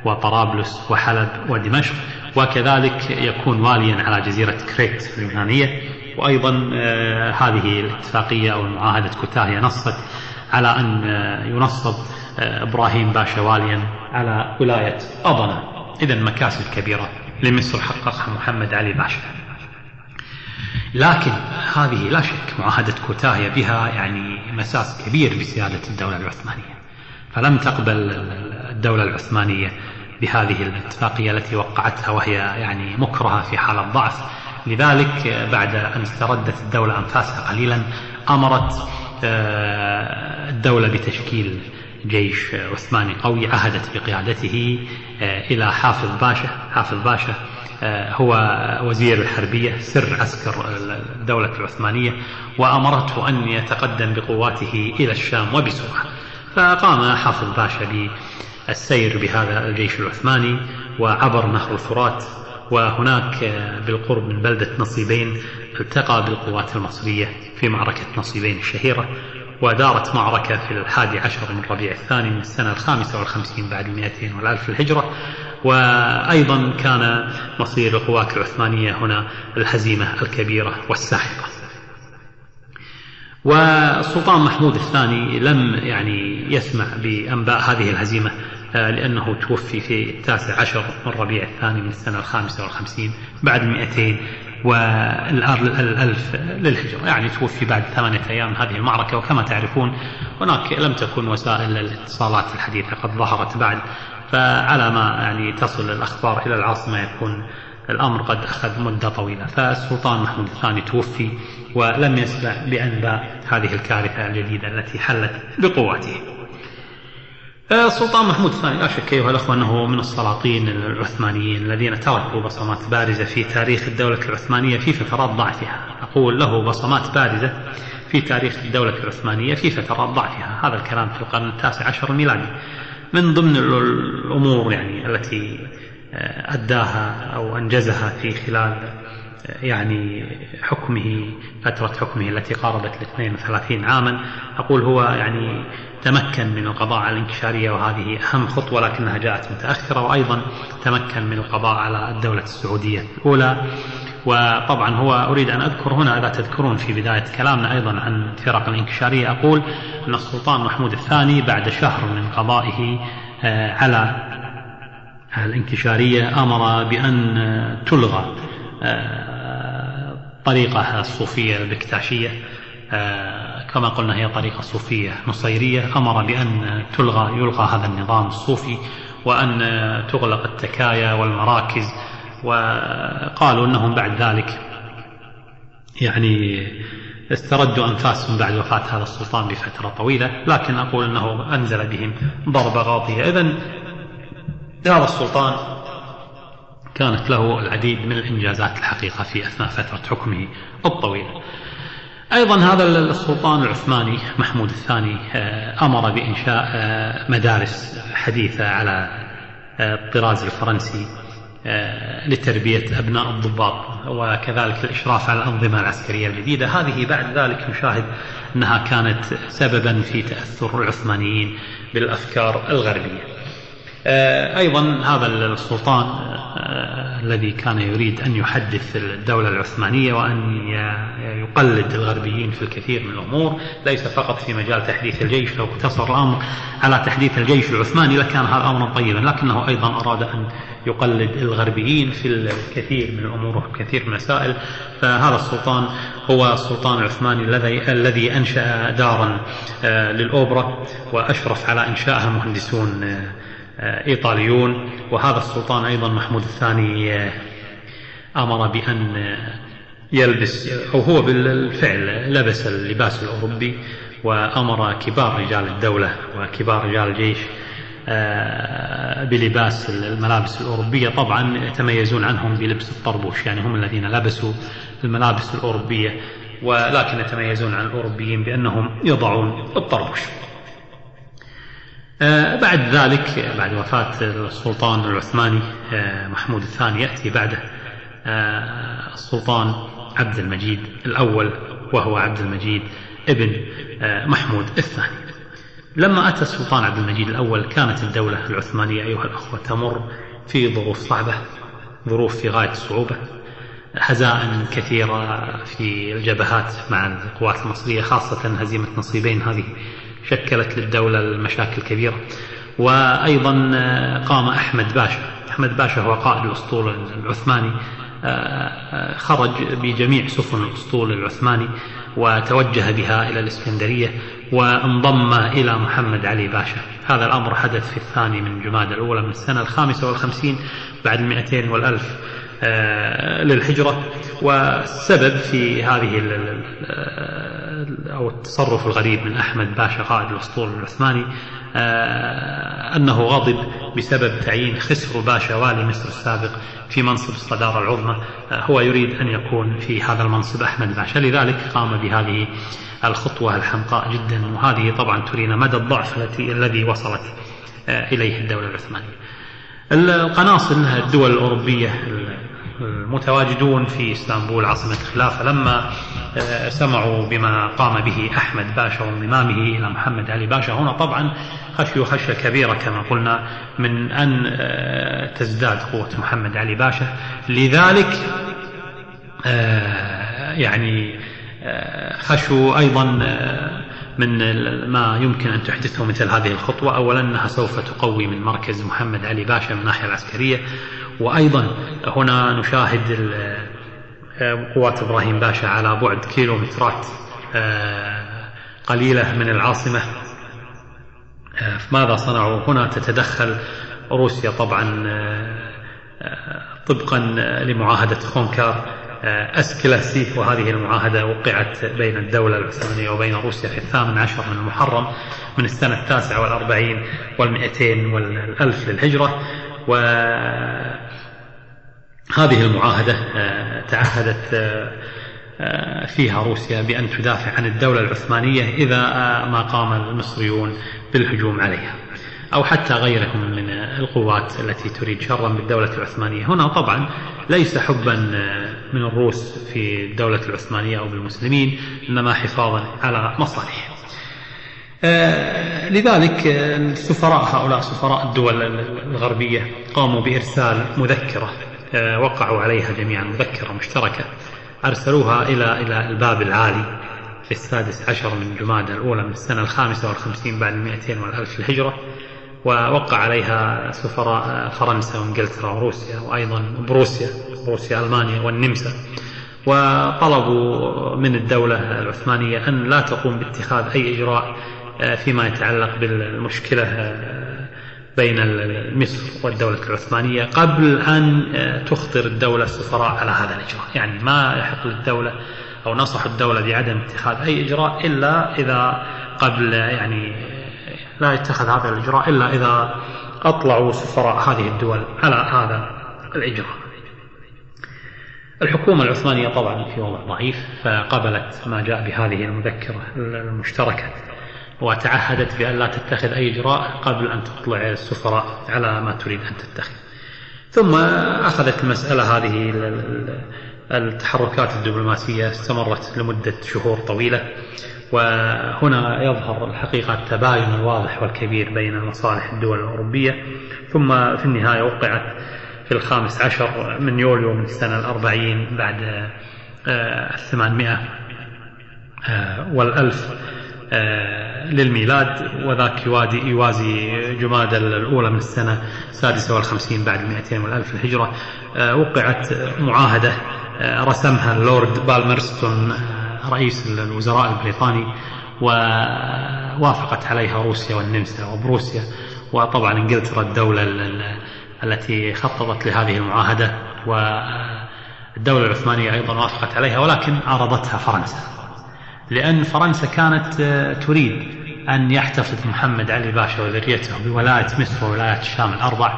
وطرابلس وحلب ودمشق. وكذلك يكون واليا على جزيرة كريت اليونانية. وأيضا آه، هذه الاتفاقية أو المعاهدة كوتاهية نصت على أن آه، ينصب إبراهيم باشا واليا على ولاية أضنة إذا مكاسب كبيرة لمصر حققها محمد علي باشا. لكن هذه لا شك معاهدة كوتاهية بها يعني مساس كبير بسيادة الدولة العثمانية. فلم تقبل الدولة العثمانية بهذه الاتفاقية التي وقعتها وهي يعني مكرهة في حالة ضعف لذلك بعد أن استردت الدولة أنفاسها قليلا أمرت آه، الدولة بتشكيل جيش عثماني قوي عهدت بقيادته إلى حافظ باشا. حافظ باشا هو وزير الحربية سر عسكر الدولة العثمانية وأمرته أن يتقدم بقواته إلى الشام وبسرعة فقام حافظ باشا بالسير بهذا الجيش العثماني وعبر نهر الفرات وهناك بالقرب من بلدة نصيبين التقى بالقوات المصرية في معركة نصيبين الشهيرة ودارت معركة في الحادي عشر من ربيع الثاني من السنة الخامسة والخمسين بعد المئتين والألف الهجرة وأيضا كان مصير القوات العثمانية هنا الهزيمة الكبيرة والساحقة. والسلطان محمود الثاني لم يعني يسمع بأنباء هذه الهزيمة آه، لأنه توفي في التاسع عشر من ربيع الثاني من السنة الخامسة والخمسين بعد المئتين والألف للهجرة يعني توفي بعد ثمانية أيام من هذه المعركة. وكما تعرفون هناك لم تكن وسائل الاتصالات الحديثة قد ظهرت بعد فعلى ما يعني تصل الأخبار إلى العاصمة يكون الأمر قد أخذ مدة طويلة. فالسلطان محمود الثاني توفي ولم يسمع بأنباء هذه الكارثة الجديدة التي حلت بقوته. السلطان محمود الثاني لا شك أيها الأخوة أنه من السلاطين العثمانيين الذين تركوا بصمات بارزة في تاريخ الدولة العثمانية في فترات ضعفها. أقول له بصمات بارزة في تاريخ الدولة العثمانية في فترات ضعفها. هذا الكلام في القرن التاسع عشر الميلادي. من ضمن الأمور يعني التي أداها أو أنجزها في خلال يعني حكمه فترة حكمه التي قاربت ال 32 عاما. أقول هو يعني تمكن من القضاء على الانكشارية وهذه أهم خطوة لكنها جاءت متأخرة وأيضا تمكن من القضاء على الدولة السعودية الأولى. وطبعا هو أريد أن أذكر هنا إذا تذكرون في بداية كلامنا أيضا عن فرق الانكشارية أقول أن السلطان محمود الثاني بعد شهر من قضائه آه، على الانكشارية أمر بأن تلغى آه، طريقة الصوفية البكتاشية آه، كما قلنا هي طريقة صوفية نصيرية أمر بأن تلغى يلغى هذا النظام الصوفي وأن تغلق التكايا والمراكز وقالوا أنهم بعد ذلك يعني استردوا أنفاسهم بعد وفاة هذا السلطان بفترة طويلة لكن أقول أنه أنزل بهم ضربة غاضية إذن هذا السلطان. كانت له العديد من الإنجازات الحقيقة في أثناء فترة حكمه الطويلة. أيضا هذا السلطان العثماني محمود الثاني آه، أمر بإنشاء آه، مدارس حديثة على آه، الطراز الفرنسي لتربية أبناء الضباط وكذلك الإشراف على الأنظمة العسكرية الجديدة. هذه بعد ذلك نشاهد أنها كانت سببا في تأثر العثمانيين بالأفكار الغربية. أيضا هذا السلطان آه، الذي كان يريد أن يحدث الدولة العثمانية وأن يقلد الغربيين في الكثير من الأمور ليس فقط في مجال تحديث الجيش لو اقتصر الأمر على تحديث الجيش العثماني لكان هذا أمرا طيبا لكنه أيضا أراد أن يقلد الغربيين في الكثير من الأمور وفي الكثير من المسائل. فهذا السلطان هو السلطان العثماني الذي الذي أنشأ دارا آه، للأوبرا وأشرف على إنشائها مهندسون إيطاليون وهذا السلطان أيضا محمود الثاني آه، أمر بأن آه، يلبس أو هو بالفعل لبس اللباس الأوروبي وأمر كبار رجال الدولة وكبار رجال الجيش آه، بلباس الملابس الأوروبية. طبعا يتميزون عنهم بلبس الطربوش يعني هم الذين لبسوا الملابس الأوروبية ولكن يتميزون عن الأوروبيين بأنهم يضعون الطربوش. بعد ذلك بعد وفاة السلطان العثماني آه، محمود الثاني يأتي بعده آه، السلطان عبد المجيد الأول وهو عبد المجيد ابن محمود الثاني. لما أتى السلطان عبد المجيد الأول كانت الدولة العثمانية أيها الأخوة تمر في ظروف صعبة ظروف في غاية الصعوبة هزائم كثيرة في الجبهات مع القوات المصرية خاصة هزيمة نصيبين هذه شكلت للدولة المشاكل كبيرة وأيضا آه، قام أحمد باشا. أحمد باشا هو قائد الأسطول العثماني. آه، آه، خرج بجميع سفن الأسطول العثماني وتوجه بها إلى الإسكندرية وانضم إلى محمد علي باشا. هذا الأمر حدث في الثاني من جماد الأولى من السنة الخامسة والخمسين بعد المئتين والألف للهجرة. والسبب في هذه أو التصرف الغريب من أحمد باشا قائد الأسطول العثماني أنه غضب بسبب تعيين خسر باشا والي مصر السابق في منصب الصدارة العظمى. هو يريد أن يكون في هذا المنصب أحمد باشا. لذلك قام بهذه الخطوة الحمقاء جدا. وهذه طبعا ترينا مدى الضعف التي الذي وصلت إليه الدولة العثمانية. القناصل الدول الأوروبية المتواجدون في إسطنبول عاصمة الخلافة لما آه، سمعوا بما قام به أحمد باشا وانضمامه إلى محمد علي باشا هنا طبعا خشيوا خشية كبيرة كما قلنا من أن آه، تزداد قوة محمد علي باشا. لذلك آه، يعني خشوا أيضا من ما يمكن أن تحدثه مثل هذه الخطوة. أولا أنها سوف تقوي من مركز محمد علي باشا من الناحية العسكرية. وأيضا هنا نشاهد قوات إبراهيم باشا على بعد كيلومترات آه، قليلة من العاصمة. آه، ماذا صنعوا؟ هنا تتدخل روسيا طبعا آه، طبقا لمعاهدة خونكار أسكلاسي وهذه المعاهدة وقعت بين الدولة العثمانية وبين روسيا في الثامن عشر من المحرم من السنة التاسعة والأربعين والمئتين والألف للهجرة. وهذه المعاهدة آه، تعهدت آه، آه، فيها روسيا بأن تدافع عن الدولة العثمانية إذا ما قام المصريون بالهجوم عليها. أو حتى غيرهم من القوات التي تريد شرا بالدولة العثمانية. هنا طبعا ليس حبا من الروس في الدولة العثمانية أو بالمسلمين إنما حفاظا على مصالحهم لذلك السفراء هؤلاء سفراء الدول الغربية قاموا بإرسال مذكرة وقعوا عليها جميعا مذكرة مشتركة أرسلوها إلى إلى الباب العالي في السادس عشر من جمادى الأولى من السنة الخامسة والخمسين بعد المئتين والألف الهجرة ووقع عليها سفراء فرنسا وإنجلترا وروسيا وأيضا بروسيا بروسيا ألمانيا والنمسا. وطلبوا من الدولة العثمانية أن لا تقوم باتخاذ أي إجراء آه، فيما يتعلق بالمشكلة آه، بين مصر والدولة العثمانية قبل أن آه، تخطر الدولة السفراء على هذا الإجراء. يعني ما يحق للدولة أو نصح الدولة بعدم اتخاذ أي إجراء إلا إذا قبل يعني لا يتخذ هذا الإجراء إلا إذا أطلعوا سفراء هذه الدول على هذا الإجراء. الحكومة العثمانية طبعا في وضع ضعيف فقبلت ما جاء بهذه المذكرة المشتركة. وتعهدت بأن لا تتخذ أي إجراء قبل أن تطلع السفراء على ما تريد أن تتخذ. ثم أخذت المسألة هذه التحركات الدبلوماسية استمرت لمدة شهور طويلة وهنا يظهر الحقيقة التباين الواضح والكبير بين مصالح الدول الأوروبية. ثم في النهاية وقعت في الخامس عشر من يوليو من السنة الأربعين بعد آه، الثمانمائة آه، والألف للميلاد وذاك يوادي يوازي جماد الأولى من السنة السادسة والخمسين بعد المئتين والألف الهجرة. آه، وقعت معاهدة آه، رسمها اللورد بالمرستون رئيس الوزراء البريطاني ووافقت عليها روسيا والنمسا وبروسيا. وطبعا إنجلترا الدولة التي خططت لهذه المعاهدة والدولة العثمانية أيضا وافقت عليها ولكن عارضتها فرنسا. لأن فرنسا كانت آه، تريد أن يحتفظ محمد علي باشا وذريته بولاية مصر وولاية الشام الأربع.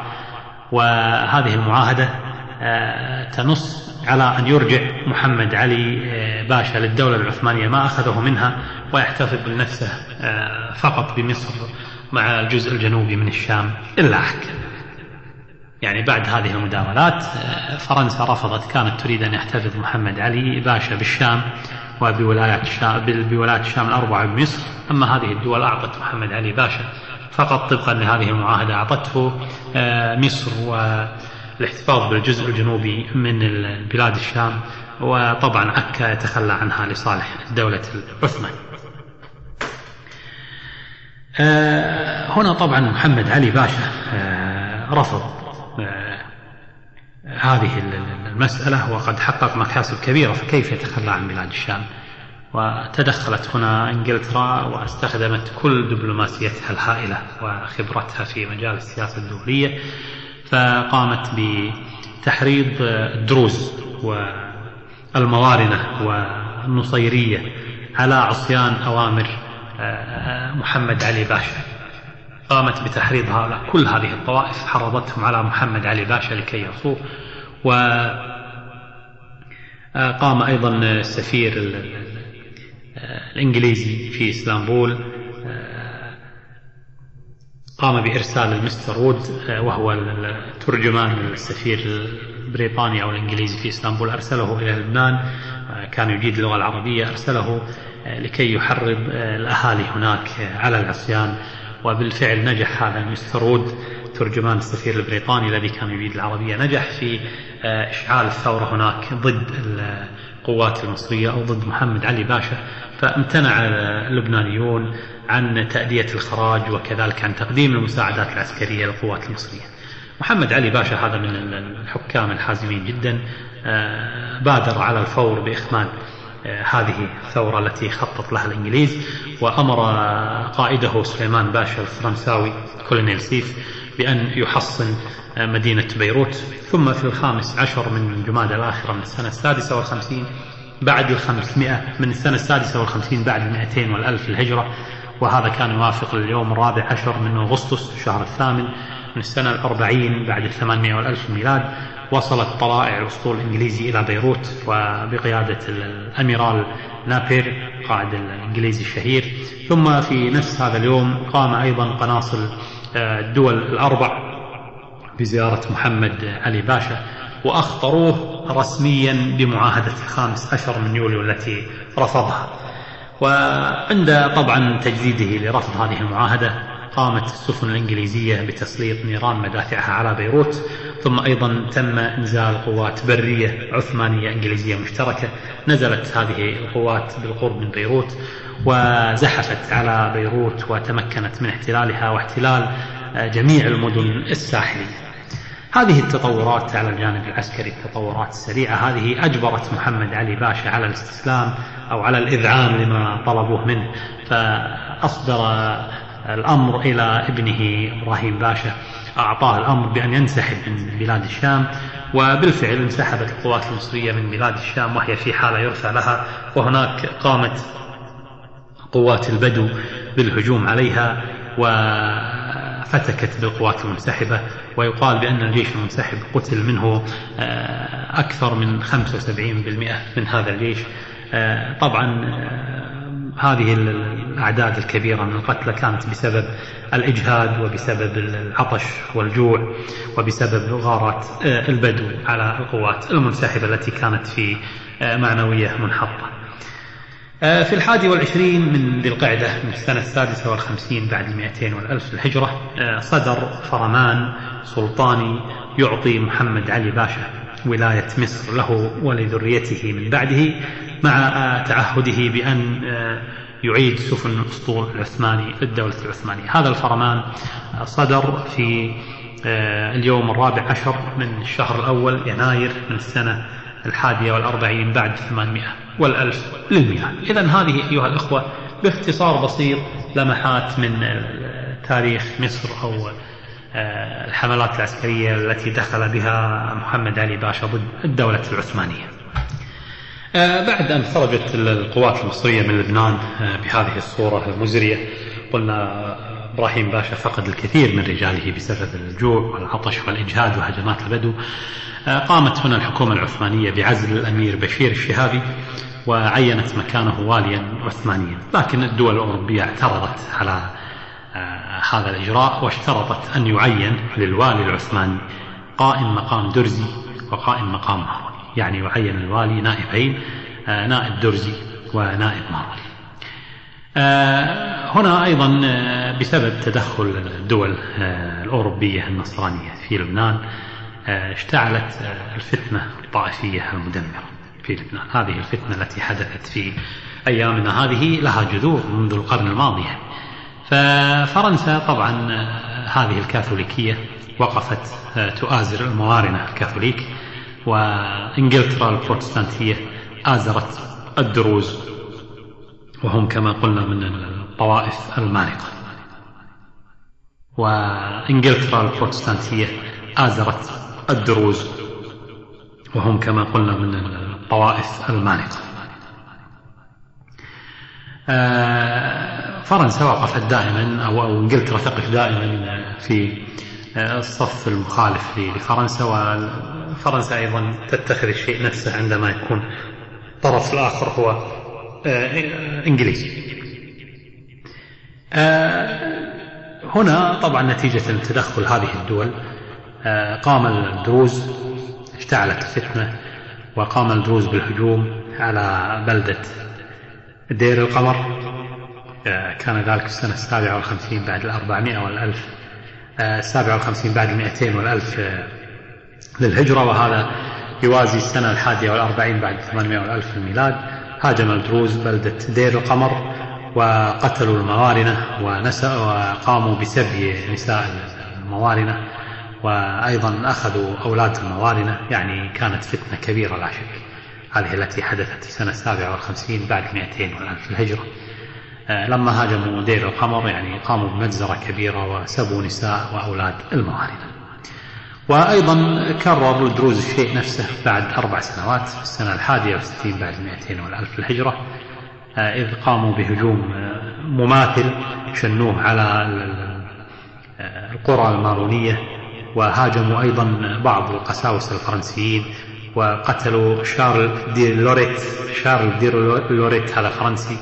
وهذه المعاهدة آه، تنص على أن يرجع محمد علي آه، باشا للدولة العثمانية ما أخذه منها ويحتفظ بنفسه فقط بمصر مع الجزء الجنوبي من الشام. إلا حك يعني بعد هذه المداولات فرنسا رفضت كانت تريد أن يحتفظ محمد علي باشا بالشام. وبولايات الشام بولايات الشام الأربعة بمصر أما هذه الدول أعطت محمد علي باشا فقط طبقا لهذه المعاهدة. أعطته آه، مصر والاحتفاظ بالجزء الجنوبي من بلاد الشام. وطبعا عكا يتخلى عنها لصالح الدولة العثمانية. آه، هنا طبعا محمد علي باشا آه، رفض هذه المسألة وقد حقق مكاسب كبيرة فكيف يتخلى عن بلاد الشام. وتدخلت هنا إنجلترا واستخدمت كل دبلوماسيتها الهائلة وخبرتها في مجال السياسة الدولية فقامت بتحريض الدروز والموارنة والنصيرية على عصيان أوامر محمد علي باشا. قامت بتحريض هؤلاء. كل هذه الطوائف حرضتهم على محمد علي باشا لكي يصوه و قام أيضا السفير الإنجليزي في إسلامبول قام بإرسال المستر وود وهو الترجمان السفير البريطاني أو الإنجليزي في إسلامبول أرسله إلى لبنان كان يجيد اللغة العربية. أرسله لكي يحرض الأهالي هناك على العصيان. وبالفعل نجح هذا المستر وود ترجمان السفير البريطاني الذي كان يجيد العربية. نجح في إشعال الثورة هناك ضد القوات المصرية أو ضد محمد علي باشا فامتنع اللبنانيون عن تأدية الخراج وكذلك عن تقديم المساعدات العسكرية للقوات المصرية. محمد علي باشا هذا من الحكام الحازمين جدا آه، بادر على الفور بإخماد آه، هذه الثورة التي خطط لها الإنجليز وأمر قائده سليمان باشا الفرنساوي كولونيل سيف بأن يحصن مدينة بيروت. ثم في الخامس عشر من جماد الآخرة من السنة السادسة والخمسين بعد الخمسمائة من السنة السادسة والخمسين بعد المائتين والألف الهجرة. وهذا كان يوافق اليوم الرابع عشر من أغسطس الشهر الثامن من السنة الأربعين بعد الثمانمائة والألف ميلاد. وصلت طلائع الأسطول الإنجليزي إلى بيروت وبقيادة الأميرال نابير قائد الإنجليزي الشهير. ثم في نفس هذا اليوم قام أيضا قناصل آه، الدول الأربع بزيارة محمد علي باشا وأخطروه رسميا بمعاهدة الخامس عشر من يوليو التي رفضها. وعند طبعا تجديده لرفض هذه المعاهدة قامت السفن الإنجليزية بتسليط نيران مدافعها على بيروت ثم أيضا تم إنزال قوات برية عثمانية إنجليزية مشتركة. نزلت هذه القوات بالقرب من بيروت وزحفت على بيروت وتمكنت من احتلالها واحتلال جميع المدن الساحلية. هذه التطورات على الجانب العسكري التطورات السريعة هذه أجبرت محمد علي باشا على الاستسلام أو على الإذعان لما طلبوه منه. فأصدر الأمر إلى ابنه إبراهيم باشا. أعطاه الأمر بأن ينسحب من بلاد الشام وبالفعل انسحبت القوات المصرية من بلاد الشام وهي في حالة يرثى لها وهناك قامت قوات البدو بالهجوم عليها وفتكت بالقوات المنسحبة ويقال بأن الجيش المنسحب قتل منه آه، أكثر من 75% من هذا الجيش. آه، طبعا آه، هذه الأعداد الكبيرة من القتلى كانت بسبب الإجهاد وبسبب العطش والجوع وبسبب غارات البدو على القوات المنسحبة التي كانت في معنوية منحطة. في الحادي والعشرين من ذي القعدة من السنة السادسة والخمسين بعد المئتين والألف الهجرة صدر فرمان سلطاني يعطي محمد علي باشا. ولاية مصر له ولذريته من بعده مع تعهده بأن يعيد سفن الأسطول العثماني للدولة العثمانية. هذا الفرمان صدر في اليوم الرابع عشر من الشهر الأول يناير من السنة الحادية والأربعين بعد ثمانمائة والألف للمئة. إذا هذه أيها الأخوة باختصار بسيط لمحات من تاريخ مصر أو آه، الحملات العسكرية التي دخل بها محمد علي باشا ضد الدولة العثمانية. آه، بعد أن خرجت القوات المصرية من لبنان آه، بهذه الصورة المزرية قلنا إبراهيم باشا فقد الكثير من رجاله بسبب الجوع والعطش والإجهاد وهجمات البدو. قامت هنا الحكومة العثمانية بعزل الأمير بشير الشهابي وعينت مكانه واليا عثمانيا. لكن الدول الأوروبية اعترضت على آه، هذا الإجراء واشترطت أن يعين للوالي العثماني قائم مقام درزي وقائم مقام ماروني يعني يعين الوالي نائبين آه، نائب درزي ونائب ماروني آه، هنا أيضا بسبب تدخل الدول الأوروبية النصرانية في لبنان اشتعلت الفتنة الطائفية المدمرة في لبنان. هذه الفتنة التي حدثت في أيامنا هذه لها جذور منذ القرن الماضي. ففرنسا طبعا هذه الكاثوليكية وقفت تؤازر الموارنة الكاثوليك وإنجلترا البروتستانتية آزرت الدروز وهم كما قلنا من الطوائف المارقة وإنجلترا البروتستانتية آزرت الدروز وهم كما قلنا من الطوائف المارقة فرنسا وقفت دائما أو إنجلترا تقف دائما في الصف المخالف لفرنسا وفرنسا أيضا تتخذ الشيء نفسه عندما يكون الطرف الآخر هو آه، إنجليزي آه، هنا طبعا نتيجة تدخل هذه الدول. آه، قام الدروز اشتعلت الفتنة وقام الدروز بالهجوم على بلدة دير القمر. كان ذلك السنة السابعة والخمسين بعد الأربعمائة والألف السابعة والخمسين بعد المئتين والألف للهجرة. وهذا يوازي السنة الحادية والأربعين بعد ثمانمائة والألف الميلاد. هاجم الدروز بلدة دير القمر وقتلوا الموارنة وقاموا بسبي نساء الموارنة وأيضا أخذوا أولاد الموارنة. يعني كانت فتنة كبيرة لا شك. هذه التي حدثت في السنة السابعة والخمسين بعد 200 والألف الهجرة. آه، لما هاجموا دير القمر يعني قاموا بمجزرة كبيرة وسبوا نساء وأولاد الموارنة وأيضا كرروا الدروز الشيء نفسه بعد أربع سنوات في السنة الحادية والستين بعد 200 والألف الهجرة. آه، إذ قاموا بهجوم آه، مماثل شنوه على القرى المارونية. وهاجموا أيضا بعض القساوسة الفرنسيين. وقتلوا شارل دي لوريت شارل دي لوريت هذا فرنسي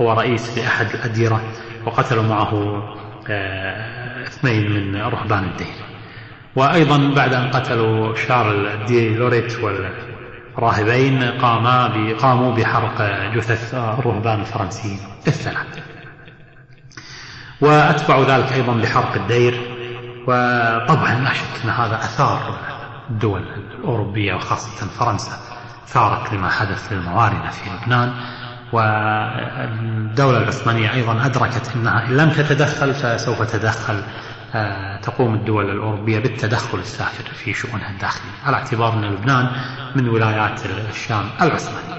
هو رئيس لأحد الأديرة وقتلوا معه آه، اثنين من رهبان الدين. وأيضا بعد أن قتلوا شارل دي لوريت والراهبين قاما قاموا بحرق جثث الرهبان الفرنسيين الثلاثة وأتبعوا ذلك أيضا بحرق الدير. وطبعا لا شك أن هذا أثار الدول الأوروبية وخاصة فرنسا ثارت لما حدث للموارنة في لبنان. والدولة العثمانية أيضا أدركت أنها إن لم تتدخل فسوف تتدخل آه، تقوم الدول الأوروبية بالتدخل السافر في شؤونها الداخلية على اعتبار أن لبنان من ولايات الشام العثمانية.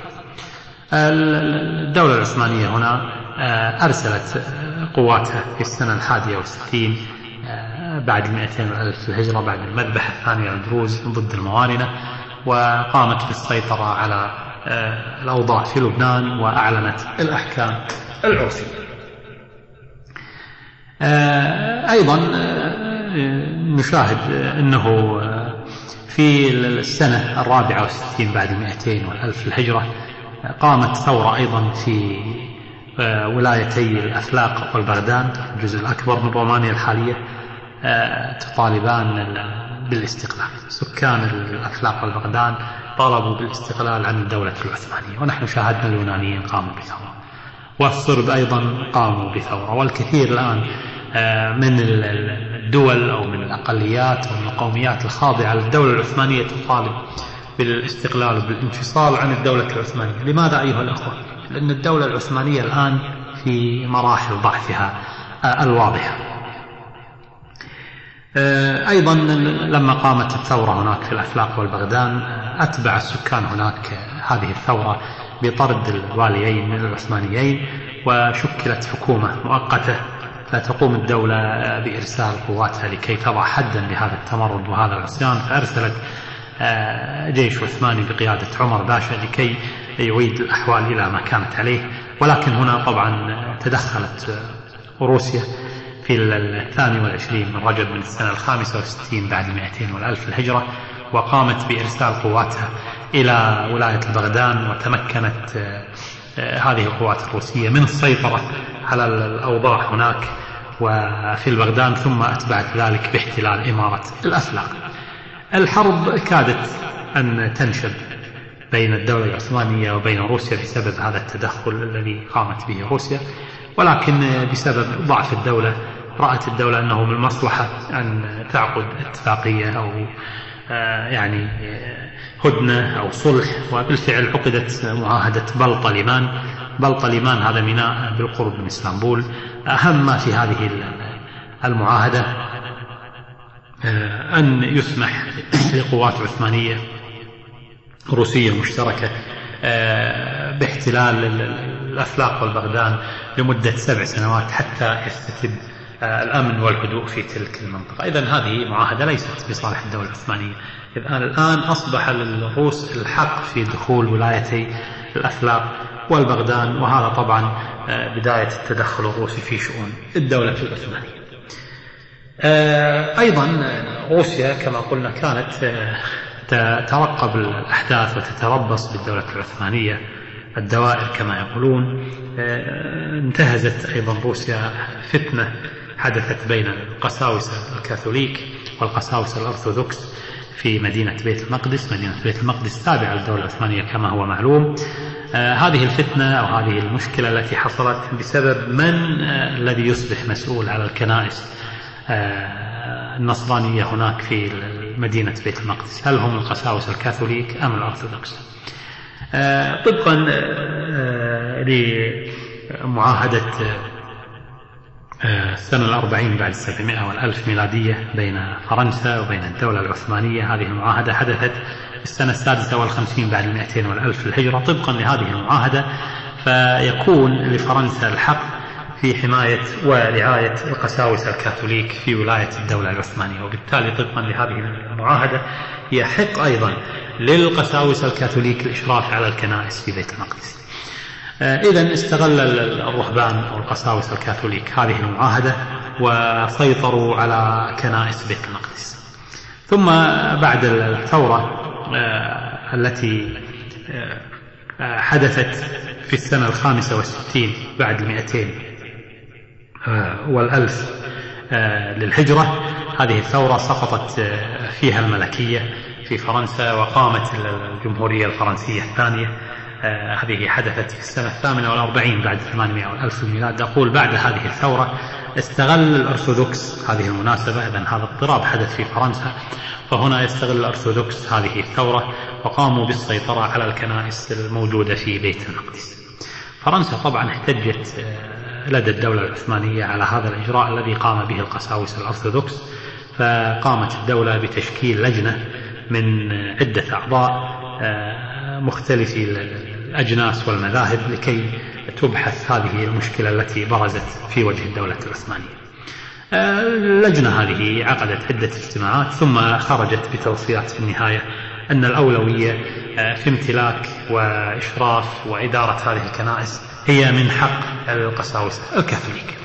الدولة العثمانية هنا آه، أرسلت قواتها في السنة الحادية والستين آه، بعد 200 ألف الهجرة بعد المذبحة الثانية للدروز ضد الموارنة وقامت بالسيطرة على الأوضاع في لبنان وأعلنت الأحكام العرفية آه، أيضا آه، نشاهد أنه آه، في السنة الرابعة والستين بعد المئتين والألف الهجرة قامت ثورة أيضا في ولايتي الأفلاق والبغداد الجزء الأكبر من رومانيا الحالية تطالبان بالاستقلال. سكان الأفلاق والبغداد طالبوا بالاستقلال عن الدولة العثمانية ونحن شاهدنا اليونانيين قاموا بثورة والصرب أيضا قاموا بثورة والكثير الآن آه، من الدول أو من الأقليات أو من القوميات الخاضعة للدولة العثمانية تطالب بالاستقلال وبالانفصال عن الدولة العثمانية لماذا أيها الأخوة؟ لأن الدولة العثمانية الآن في مراحل ضعفها آه، الواضحة أيضا لما قامت الثورة هناك في الأفلاق والبغدان أتبع السكان هناك هذه الثورة بطرد الواليين العثمانيين وشكلت حكومة مؤقتة فتقوم الدولة بإرسال قواتها لكي تضع حدا لهذا التمرد وهذا العصيان فأرسلت آه، جيش عثماني بقيادة عمر باشا لكي يعيد الأحوال إلى ما كانت عليه. ولكن هنا طبعا تدخلت روسيا في الثاني والعشرين من رجب من السنة الخامسة والستين بعد المئتين والألف الهجرة وقامت بإرسال قواتها إلى ولاية البغدان وتمكنت آه، هذه القوات الروسية من السيطرة على الأوضاع هناك وفي البغداد ثم أتبعت ذلك باحتلال إمارة الأفلاق الحرب كادت أن تنشب بين الدولة العثمانية وبين روسيا بسبب هذا التدخل الذي قامت به روسيا ولكن بسبب ضعف الدولة رأت الدولة أنه من المصلحة أن تعقد اتفاقية أو آه، يعني آه، هدنة أو صلح. وبالفعل عقدت معاهدة بلطلمان بلطلمان هذا ميناء بالقرب من إسطنبول. أهم ما في هذه المعاهدة آه، أن يسمح لقوات عثمانية روسية مشتركة باحتلال الأفلاق والبغداد لمدة سبع سنوات حتى يستتب الأمن والهدوء في تلك المنطقة. إذا هذه معاهدة ليست بصالح الدولة العثمانية. إذ الآن أصبح للروس الحق في دخول ولايتي الأفلاق والبغدان وهذا طبعا بداية التدخل الروسي في شؤون الدولة العثمانية. أيضا روسيا كما قلنا كانت تترقب الأحداث وتتربص بالدولة العثمانية الدوائر كما يقولون. انتهزت أيضا روسيا فتنة حدثت بين القساوسة الكاثوليك والقساوسة الأرثوذكس في مدينة بيت المقدس مدينة بيت المقدس تابعة للدولة العثمانية كما هو معلوم. آه هذه الفتنة أو هذه المشكلة التي حصلت بسبب من آه الذي يصبح مسؤول على الكنائس آه النصرانية هناك في مدينة بيت المقدس. هل هم القساوسة الكاثوليك أم الأرثوذكس؟ طبقا لمعاهدة السنة الأربعين بعد السبعمائة والألف ميلادية بين فرنسا وبين الدولة العثمانية. هذه المعاهدة حدثت السنة السادسة والخمسين بعد المئتين والألف الهجرة. طبقا لهذه المعاهدة فيكون لفرنسا الحق في حماية ورعاية القساوسة الكاثوليك في ولاية الدولة العثمانية. وبالتالي طبقا لهذه المعاهدة يحق أيضا للقساوسة الكاثوليك الإشراف على الكنائس في بيت المقدس. إذا استغل الرهبان أو القساوسة الكاثوليك. هذه المعاهدة وسيطروا على كنائس بيت المقدس. ثم بعد الثورة التي حدثت في السنة الخامسة والستين بعد المئتين والألف للهجرة. هذه الثورة سقطت فيها الملكية في فرنسا وقامت الجمهورية الفرنسية الثانية. آه هذه حدثت في السنة الثامنة والأربعين بعد 800 والألف الميلاد أقول بعد هذه الثورة استغل الأرثوذكس هذه المناسبة إذا هذا اضطراب حدث في فرنسا. فهنا يستغل الأرثوذكس هذه الثورة وقاموا بالسيطرة على الكنائس الموجودة في بيت المقدس. فرنسا طبعا احتجت لدى الدولة العثمانية على هذا الإجراء الذي قام به القساوسة الأرثوذكس. فقامت الدولة بتشكيل لجنة من عدة أعضاء مختلفي الأجناس والمذاهب لكي تبحث هذه المشكلة التي برزت في وجه الدولة العثمانية. اللجنة هذه عقدت عدة اجتماعات ثم خرجت بتوصيات في النهاية أن الأولوية في امتلاك وإشراف وإدارة هذه الكنائس هي من حق القساوسة الكاثوليك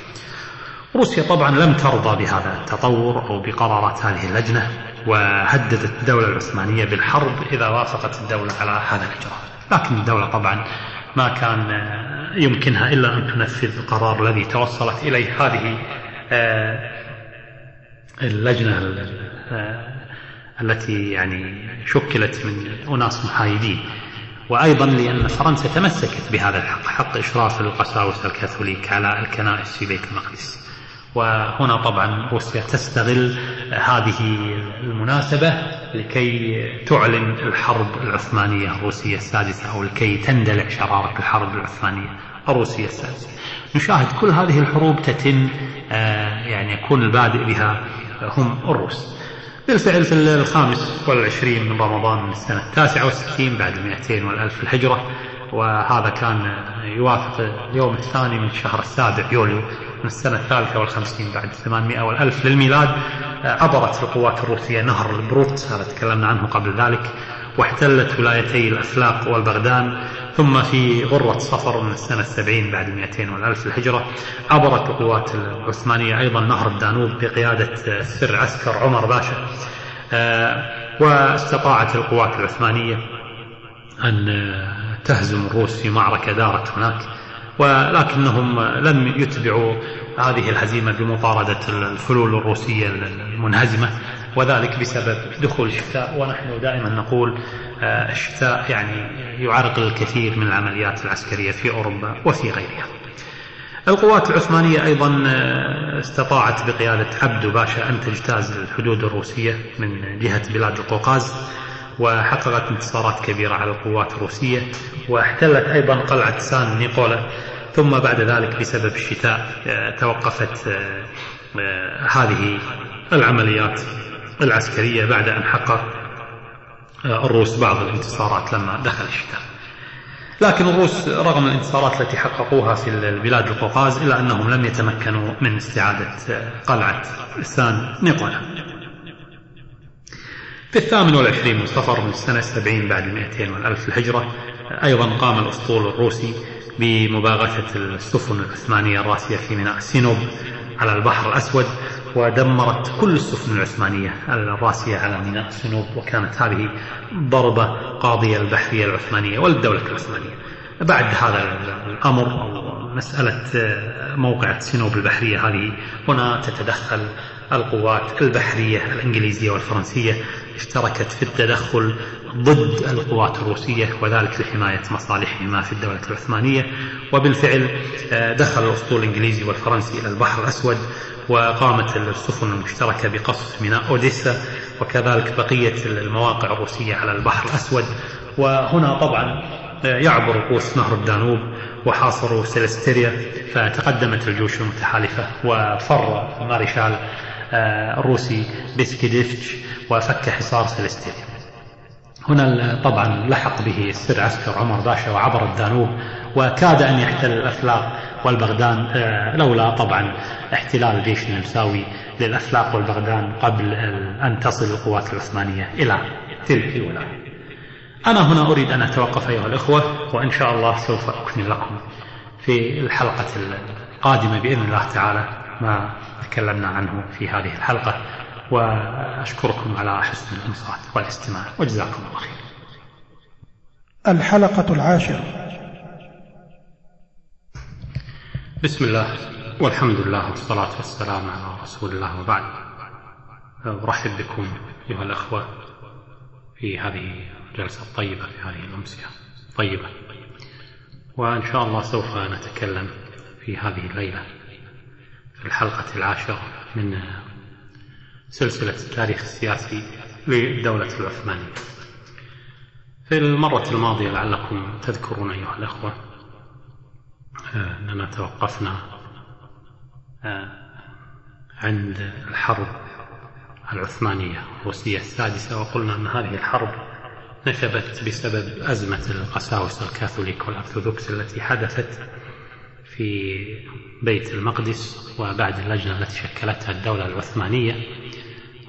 روسيا طبعا لم ترضى بهذا التطور أو بقرارات هذه اللجنة وهددت الدولة العثمانية بالحرب إذا وافقت الدولة على هذا الإجراء. لكن الدولة طبعا ما كان يمكنها إلا أن تنفذ القرار الذي توصلت إليه. هذه اللجنة التي يعني شكلت من أناس محايدين. وأيضا لأن فرنسا تمسكت بهذا الحق حق إشراف القساوسة الكاثوليك على الكنائس في بيت المقدس. وهنا طبعا روسيا تستغل هذه المناسبة لكي تعلن الحرب العثمانية الروسية السادسة أو لكي تندلع شرارة الحرب العثمانية الروسية السادسة. نشاهد كل هذه الحروب تتم يعني يكون البادئ بها هم الروس. بالفعل في الخامس والعشرين من رمضان من السنة التاسعة والستين بعد المئتين والألف الهجرة وهذا كان يوافق اليوم الثاني من الشهر السابع يوليو من السنة الثالثة والخمسين بعد الثمانمائة والألف للميلاد. عبرت القوات الروسية نهر البروت هذا تكلمنا عنه قبل ذلك واحتلت ولايتي الأفلاق والبغدان. ثم في غرة صفر من السنة السبعين بعد المئتين والألف الهجرة عبرت القوات العثمانية أيضا نهر الدانوب بقيادة السر عسكر عمر باشا. واستطاعت القوات العثمانية أن تهزم الروس في معركة دارت هناك ولكنهم لم يتبعوا هذه الهزيمة بمطاردة الفلول الروسية المنهزمة وذلك بسبب دخول الشتاء. ونحن دائما نقول الشتاء يعني يعرقل الكثير من العمليات العسكرية في أوروبا وفي غيرها. القوات العثمانية أيضا استطاعت بقيادة عبدو باشا أن تجتاز الحدود الروسية من جهة بلاد القوقاز. وحققت انتصارات كبيرة على القوات الروسية واحتلت أيضا قلعة سان نيقولا ثم بعد ذلك بسبب الشتاء توقفت هذه العمليات العسكرية بعد أن حقق الروس بعض الانتصارات لما دخل الشتاء. لكن الروس رغم الانتصارات التي حققوها في البلاد القوقاز إلا أنهم لم يتمكنوا من استعادة قلعة سان نيقولا في الثامن والعشرين من صفر من السنة السبعين بعد المئتين والألف الهجرة أيضا قام الأسطول الروسي بمباغتة السفن العثمانية الراسية في ميناء سينوب على البحر الأسود ودمرت كل السفن العثمانية الراسية على ميناء سينوب وكانت هذه ضربة قاضية البحرية العثمانية وللدولة العثمانية. بعد هذا الأمر أو مسألة موقعة سينوب البحرية هذه هنا تتدخل القوات البحرية الإنجليزية والفرنسية اشتركت في التدخل ضد القوات الروسية وذلك لحماية مصالحهما في الدولة العثمانية. وبالفعل آه، دخل الأسطول الإنجليزي والفرنسي إلى البحر الأسود وقامت السفن المشتركة بقصف ميناء أوديسا وكذلك بقية المواقع الروسية على البحر الأسود. وهنا طبعا آه، يعبر قوس نهر الدانوب وحاصروا سيلستيريا فتقدمت الجيوش المتحالفة وفر مارشال الروسي باسكيفيتش وفك حصار سيلستيريا هنا طبعا لحق به السر عسكر عمر باشا وعبر الدانوب وكاد أن يحتل الأفلاق والبغدان آه، لولا طبعا احتلال الجيش النمساوي للأفلاق والبغدان قبل أن تصل القوات العثمانية إلى تلك الولاية. أنا هنا أريد أن أتوقف أيها الإخوة وإن شاء الله سوف أكمل لكم في الحلقة القادمة بإذن الله تعالى. ما تكلمنا عنه في هذه الحلقة وأشكركم على حسن الإنصات والاستماع وجزاكم الله خير. الحلقة العاشرة. بسم الله والحمد لله والصلاة والسلام على رسول الله وبعد. أرحب بكم أيها الأخوة في هذه الجلسة الطيبة في هذه الأمسية طيبة وإن شاء الله سوف نتكلم في هذه الليلة. الحلقة العاشرة من سلسلة التاريخ السياسي للدولة العثمانية في المرة الماضية لعلكم تذكرون أيها الأخوة أننا توقفنا آه، عند الحرب العثمانية الروسية السادسة وقلنا أن هذه الحرب نشبت بسبب أزمة القساوسة الكاثوليك والأرثوذكس التي حدثت في بيت المقدس وبعد اللجنة التي شكلتها الدولة العثمانية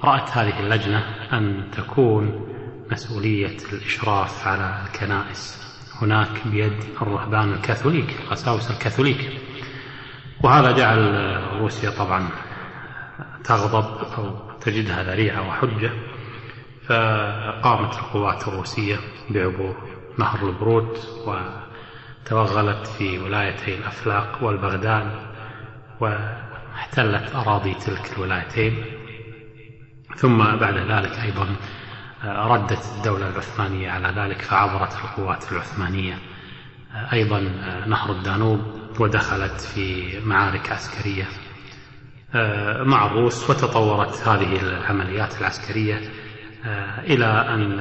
رأت هذه اللجنة أن تكون مسؤولية الإشراف على الكنائس. هناك بيد الرهبان الكاثوليك القساوسة الكاثوليك. وهذا جعل روسيا طبعا تغضب أو تجدها ذريعة وحجة. فقامت القوات الروسية بعبور نهر البروت وتوغلت في ولايتي الأفلاق والبغداد واحتلت أراضي تلك الولايتين. ثم بعد ذلك أيضا ردت الدولة العثمانية على ذلك فعبرت القوات العثمانية. أيضا نهر الدانوب ودخلت في معارك عسكرية مع الروس وتطورت هذه العمليات العسكرية إلى أن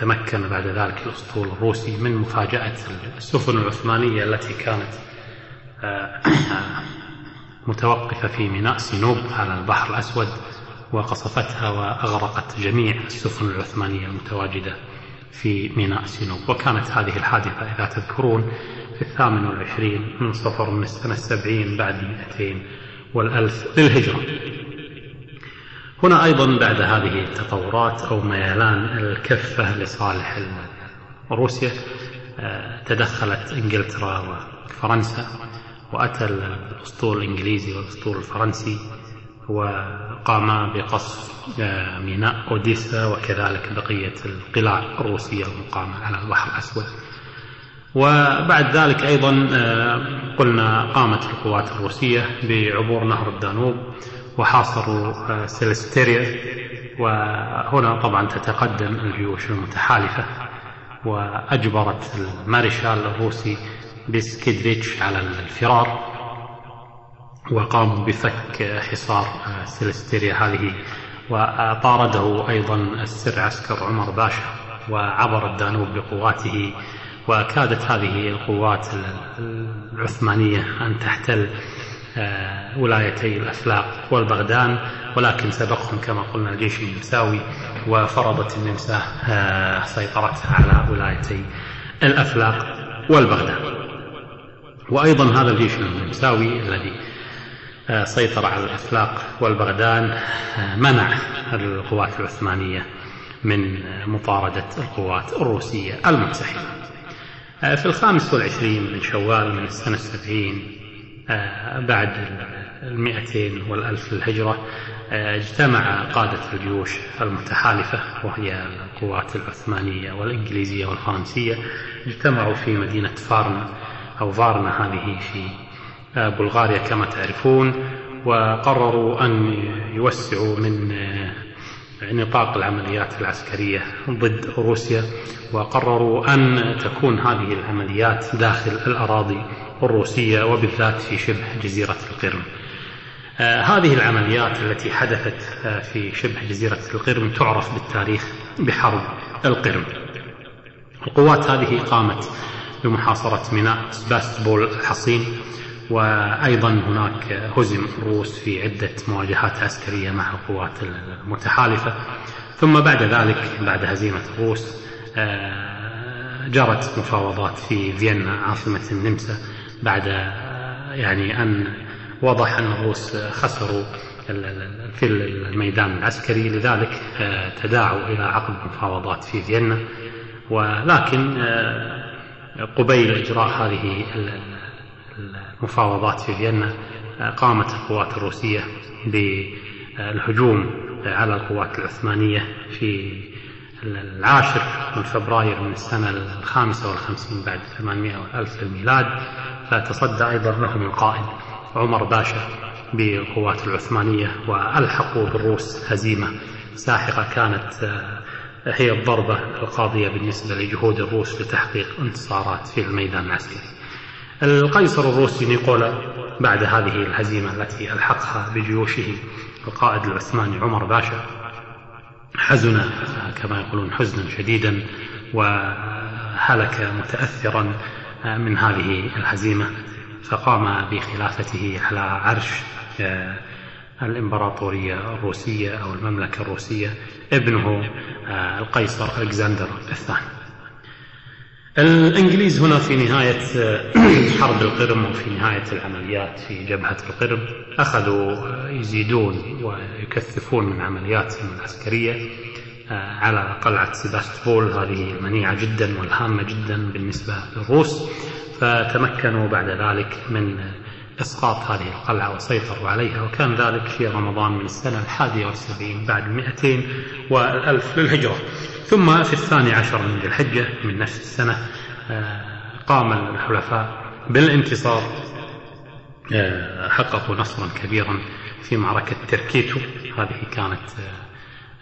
تمكن بعد ذلك الأسطول الروسي من مفاجأة السفن العثمانية التي كانت آه، متوقفة في ميناء سينوب على البحر الأسود وقصفتها وأغرقت جميع السفن العثمانية المتواجدة في ميناء سينوب. وكانت هذه الحادثة إذا تذكرون في الثامن والعشرين من صفر من السنة السبعين بعد مئتين والألف للهجرة هنا أيضا بعد هذه التطورات أو ميلان الكفة لصالح روسيا آه، تدخلت إنجلترا وفرنسا وأتى الأسطول الإنجليزي والأسطول الفرنسي وقاما بقصف آه، ميناء أوديسا وكذلك بقية القلاع الروسية المقامة على البحر الأسود. وبعد ذلك أيضا آه، قلنا قامت القوات الروسية بعبور نهر الدانوب. وحاصروا آه، سيلستيريا وهنا طبعا تتقدم الجيوش المتحالفة وأجبرت المارشال الروسي باسكيفيتش على الفرار وقاموا بفك حصار آه، سيلستيريا هذه وطارده أيضا السر عسكر عمر باشا وعبر الدانوب بقواته وكادت هذه القوات العثمانية أن تحتل ولايتي الأفلاق والبغدان ولكن سبقهم كما قلنا الجيش النمساوي وفرضت النمسا آه، سيطرتها على ولايتي الأفلاق والبغدان. وأيضا هذا الجيش النمساوي الذي آه، سيطر على الأفلاق والبغدان منع القوات العثمانية من مطاردة القوات الروسية المتحدة في الخامس والعشرين من شوال من السنة السبعين بعد المئتين والألف للهجرة اجتمع قادة الجيوش المتحالفة وهي القوات العثمانية والإنجليزية والفرنسية اجتمعوا في مدينة فارنا أو فارنا هذه في بلغاريا كما تعرفون وقرروا أن يوسعوا من نطاق العمليات العسكرية ضد روسيا وقرروا أن تكون هذه العمليات داخل الأراضي الروسية وبالذات في شبه جزيرة القرم. آه هذه العمليات التي حدثت آه في شبه جزيرة القرم تعرف بالتاريخ بحرب القرم. القوات هذه قامت بمحاصرة ميناء سباستبول الحصين وأيضا هناك هزم الروس في عدة مواجهات عسكرية مع القوات المتحالفة. ثم بعد ذلك بعد هزيمة الروس جرت مفاوضات في فيينا عاصمة النمسا بعد يعني أن وضح أن الروس خسروا في الميدان العسكري. لذلك تداعوا إلى عقد مفاوضات في فيينا. ولكن قبيل إجراء هذه المفاوضات في فيينا قامت القوات الروسية بالهجوم على القوات العثمانية في العاشر من فبراير من السنة الخامسة والخمسين بعد 800 ألف الميلاد فتصدى أيضا لهم القائد عمر باشا بالقوات العثمانية وألحقوا بالروس هزيمة ساحقة كانت هي الضربة القاضية بالنسبة لجهود الروس لتحقيق انتصارات في الميدان العسكري. القيصر الروسي نيقولا بعد هذه الهزيمة التي ألحقها بجيوشه القائد العثماني عمر باشا. حزن كما يقولون حزنا شديدا وهلك متأثرا من هذه الهزيمة فقام بخلافته على عرش الإمبراطورية الروسية أو المملكة الروسية ابنه القيصر ألكسندر الثاني. الإنجليز هنا في نهاية حرب القرم وفي نهاية العمليات في جبهة القرم. أخذوا يزيدون ويكثفون من عملياتهم العسكرية على قلعة سيباستوبول. هذه منيعة جدا والهامة جدا بالنسبة للروس. فتمكنوا بعد ذلك من إسقاط هذه القلعة وسيطروا عليها وكان ذلك في رمضان من السنة الحادية والسبعين بعد المئتين والألف للهجرة. ثم في الثاني عشر من ذي الحجة من نفس السنة قام الحلفاء بالانتصار حققوا نصرا كبيرا في معركة تركيتو. هذه كانت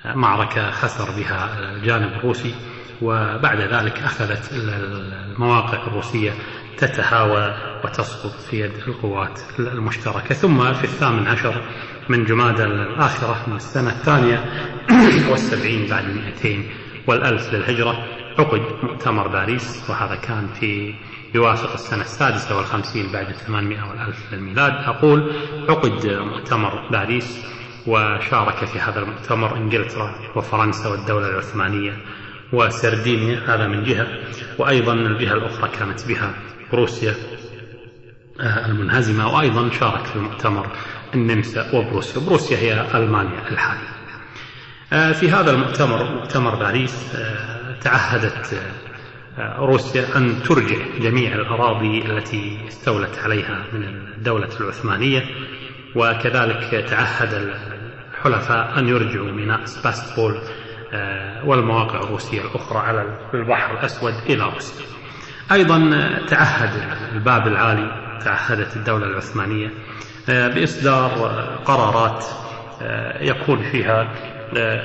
معركة خسر بها الجانب الروسي وبعد ذلك أخذت المواقع الروسية تتهاوى وتسقط في يد القوات المشتركة. ثم في الثامن عشر من جمادى الآخرة من السنة الثانية والسبعين بعد المئتين والألف للهجرة عقد مؤتمر باريس وهذا كان في يوافق السنة السادسة والخمسين بعد الثمانمائة والألف للميلاد. أقول عقد مؤتمر باريس وشارك في هذا المؤتمر إنجلترا وفرنسا والدولة العثمانية وسردينيا هذا من جهة وأيضا الجهة الأخرى كانت بها روسيا المنهزمة وأيضا شارك في المؤتمر النمسا وبروسيا. بروسيا هي ألمانيا الحالية. في هذا المؤتمر مؤتمر باريس تعهدت روسيا أن ترجع جميع الأراضي التي استولت عليها من الدولة العثمانية وكذلك تعهد الحلفاء أن يرجعوا ميناء سباستبول والمواقع الروسية الأخرى على البحر الأسود إلى روسيا. أيضا تعهد الباب العالي تعهدت الدولة العثمانية بإصدار قرارات يكون فيها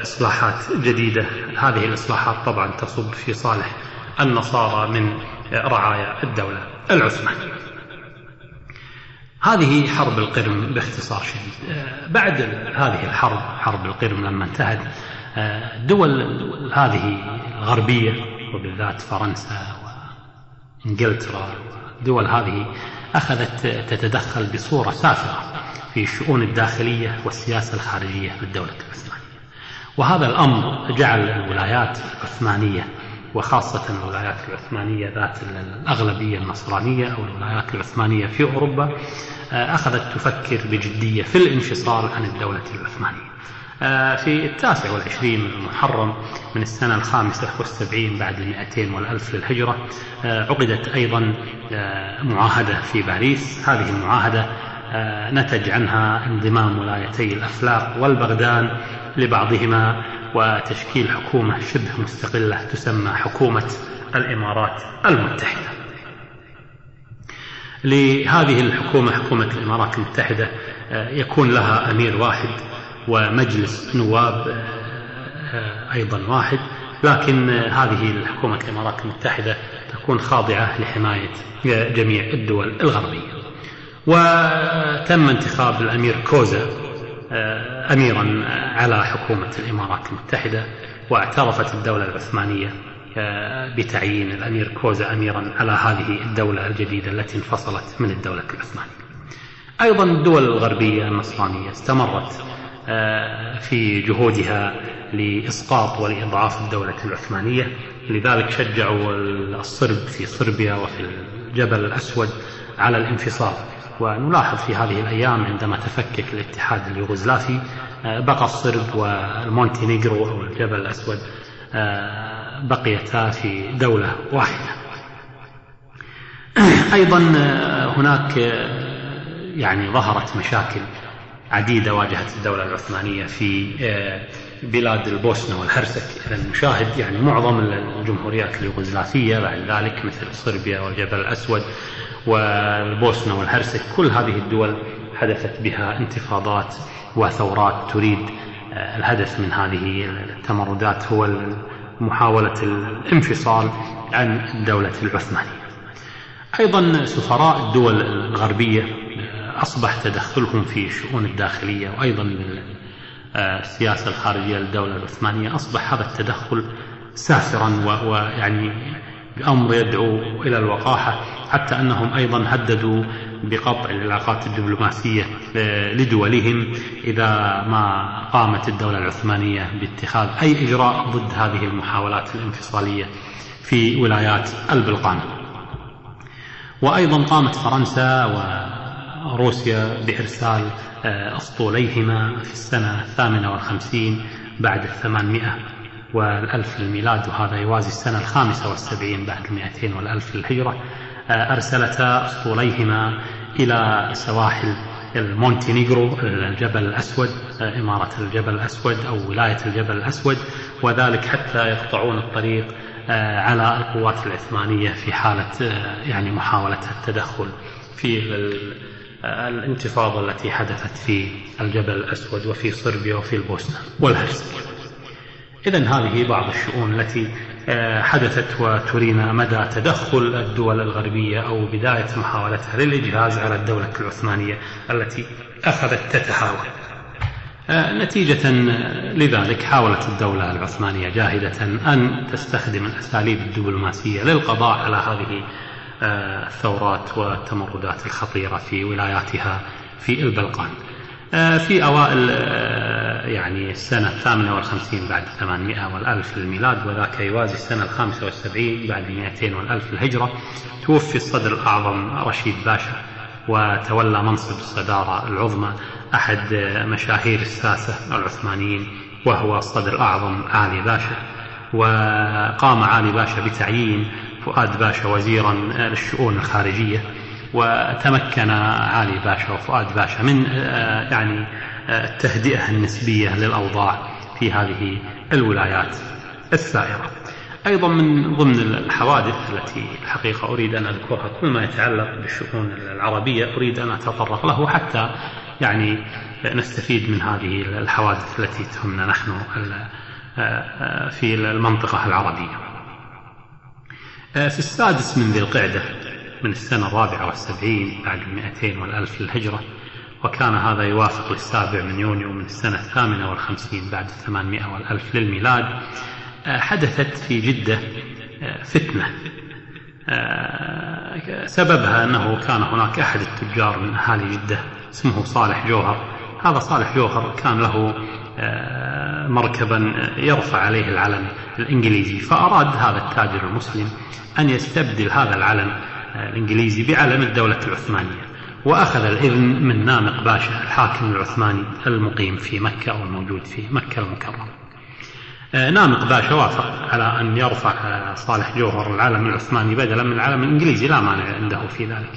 إصلاحات جديدة. هذه الإصلاحات طبعا تصب في صالح النصارى من رعايا الدولة العثمانية. هذه حرب القرم باختصار شديد. بعد هذه الحرب حرب القرم لما انتهت الدول هذه الغربية وبالذات فرنسا وإنجلترا الدول هذه أخذت تتدخل بصورة سافرة في الشؤون الداخلية والسياسة الخارجية للدولة العثمانية وهذا الأمر جعل الولايات العثمانية وخاصة الولايات العثمانية ذات الأغلبية النصرانية أو الولايات العثمانية في أوروبا أخذت تفكر بجدية في الانفصال عن الدولة العثمانية. في التاسع والعشرين من المحرم من السنة الخامسة والسبعين بعد المئتين والألف للهجرة آه، عقدت أيضا آه، معاهدة في باريس. هذه المعاهدة نتج عنها انضمام ولايتي الأفلاق والبغداد لبعضهما وتشكيل حكومة شبه مستقلة تسمى حكومة الإمارات المتحدة. لهذه الحكومة حكومة الإمارات المتحدة يكون لها أمير واحد ومجلس نواب أيضا واحد لكن هذه الحكومة الإمارات المتحدة تكون خاضعة لحماية جميع الدول الغربية. وتم انتخاب الأمير كوزا آه، أميرا على حكومة الإمارات المتحدة واعترفت الدولة العثمانية آه، بتعيين الأمير كوزا أميرا على هذه الدولة الجديدة التي انفصلت من الدولة العثمانية. أيضا الدول الغربية النصرانية استمرت في جهودها لإسقاط ولإضعاف الدولة العثمانية. لذلك شجعوا الصرب في صربيا وفي الجبل الأسود على الانفصال. ونلاحظ في هذه الأيام عندما تفكك الاتحاد اليوغوسلافي آه، بقى الصرب والمونتينيغرو أو الجبل الأسود آه، بقيتا في دولة واحدة. أيضا هناك يعني ظهرت مشاكل عديدة واجهت الدولة العثمانية في آه، بلاد البوسنة والهرسك. إذا نشاهد يعني معظم الجمهوريات اليوغوسلافية بعد ذلك مثل صربيا والجبل الأسود والبوسنة والهرسك كل هذه الدول حدثت بها انتفاضات وثورات تريد آه، الهدف من هذه التمردات هو محاولة الانفصال عن الدولة العثمانية. أيضا سفراء الدول الغربية أصبح تدخلهم في الشؤون الداخلية وأيضا السياسة الخارجية للدولة العثمانية. أصبح هذا التدخل سافرا ويعني بأمر يدعو إلى الوقاحة حتى أنهم أيضا هددوا بقطع العلاقات الدبلوماسية لدولهم إذا ما قامت الدولة العثمانية باتخاذ أي إجراء ضد هذه المحاولات الانفصالية في ولايات البلقان. وأيضا قامت فرنسا و روسيا بإرسال آه، أسطوليهما في السنة الثامنة والخمسين بعد الثمانمائة والألف للميلاد وهذا يوازي السنة الخامسة والسبعين بعد المئتين والألف للهجرة. آه، أرسلتا أسطوليهما إلى سواحل المونتينيغرو الجبل الأسود آه، إمارة الجبل الأسود أو ولاية الجبل الأسود وذلك حتى يقطعون الطريق على القوات العثمانية في حالة يعني محاولة التدخل في الانتفاضة التي حدثت في الجبل الأسود وفي صربيا وفي البوسنة والهرسك إذا هذه بعض الشؤون التي آه، حدثت وترينا مدى تدخل الدول الغربية أو بداية محاولتها للإجهاز على الدولة العثمانية التي أخذت تتهاون. آه، نتيجة لذلك حاولت الدولة العثمانية جاهدة أن تستخدم الأساليب الدبلوماسية للقضاء على هذه الثورات والتمردات الخطيرة في ولاياتها في البلقان. آه، في أوائل آه، يعني السنة الثامنة والخمسين بعد ثمانمائة والألف للميلاد وذاك يوازي السنة الخامسة والسبعين بعد مئتين والألف للهجرة توفي الصدر الأعظم رشيد باشا وتولى منصب الصدارة العظمى أحد مشاهير الساسة العثمانيين وهو الصدر الأعظم علي باشا. وقام علي باشا بتعيين فؤاد باشا وزيرا للشؤون الخارجية وتمكن علي باشا وفؤاد باشا من آه، يعني آه، التهدئة النسبية للأوضاع في هذه الولايات الثائرة. أيضا من ضمن الحوادث التي الحقيقة أريد أن أذكرها كل ما يتعلق بالشؤون العربية أريد أن أتطرق له حتى يعني نستفيد من هذه الحوادث التي تهمنا نحن آه، في المنطقة العربية. في السادس من ذي القعدة من السنة الرابعة والسبعين بعد المئتين والألف للهجرة وكان هذا يوافق للسابع من يونيو من السنة الثامنة والخمسين بعد الثمانمائة والألف للميلاد. آه، حدثت في جدة آه، فتنة. سببها أنه كان هناك أحد التجار من أهالي جدة اسمه صالح جوهر. هذا صالح جوهر كان له مركبا يرفع عليه العلم الإنجليزي فأراد هذا التاجر المسلم أن يستبدل هذا العلم الإنجليزي بعلم الدولة العثمانية. وأخذ الإذن من نامق باشا الحاكم العثماني المقيم في مكة أو الموجود في مكة المكرمة. آه، نامق باشا وافق على أن يرفع صالح جوهر العلم العثماني بدلا من العلم الإنجليزي لا مانع عنده في ذلك.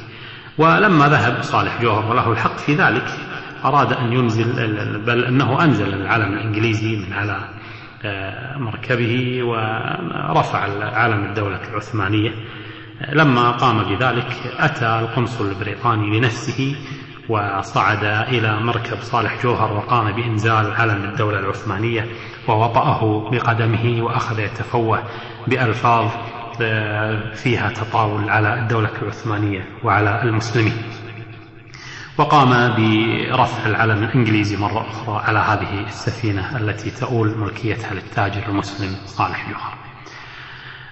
ولما ذهب صالح جوهر وله الحق في ذلك أراد أن ينزل بل أنه أنزل العلم الإنجليزي من على آه، مركبه ورفع علم الدولة العثمانية. لما قام بذلك أتى القنصل البريطاني بنفسه وصعد إلى مركب صالح جوهر وقام بإنزال علم الدولة العثمانية ووطأه بقدمه وأخذ يتفوه بألفاظ آه، فيها تطاول على الدولة العثمانية وعلى المسلمين. وقام برفع العلم الإنجليزي مرة أخرى على هذه السفينة التي تؤول ملكيتها للتاجر المسلم صالح جوهر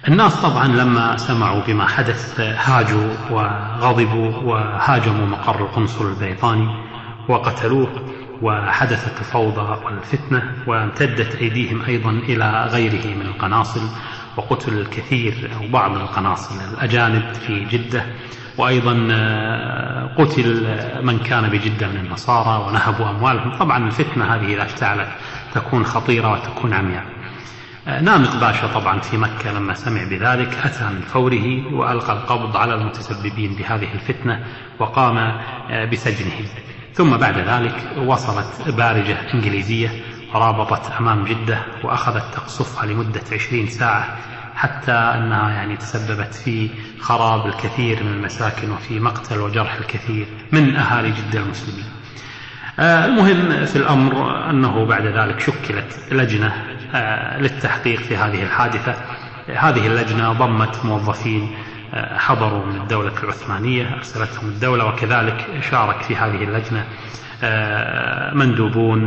الناس طبعا لما سمعوا بما حدث هاجوا وغضبوا وهاجموا مقر القنصل البريطاني وقتلوه وحدثت الفوضى والفتنة وامتدت أيديهم أيضا إلى غيره من القناصل وقتل الكثير أو بعض القناصل الأجانب في جدة وأيضا آه، قتل من كان بجدة من النصارى ونهبوا أموالهم. طبعا الفتنة هذه إذا اشتعلت تكون خطيرة وتكون عمياء. آه، نامق باشا طبعا في مكة لما سمع بذلك أتى من فوره وألقى القبض على المتسببين بهذه الفتنة وقام آه، بسجنهم ثم بعد ذلك وصلت بارجة إنجليزية ورابطت أمام جدة وأخذت تقصفها لمدة عشرين ساعة. حتى أنها يعني تسببت في خراب الكثير من المساكن وفي مقتل وجرح الكثير من أهالي جدة المسلمين. آه، المهم في الأمر أنه بعد ذلك شكلت لجنة آه، للتحقيق في هذه الحادثة. هذه اللجنة ضمت موظفين آه، حضروا من الدولة العثمانية أرسلتهم الدولة وكذلك شارك في هذه اللجنة مندوبون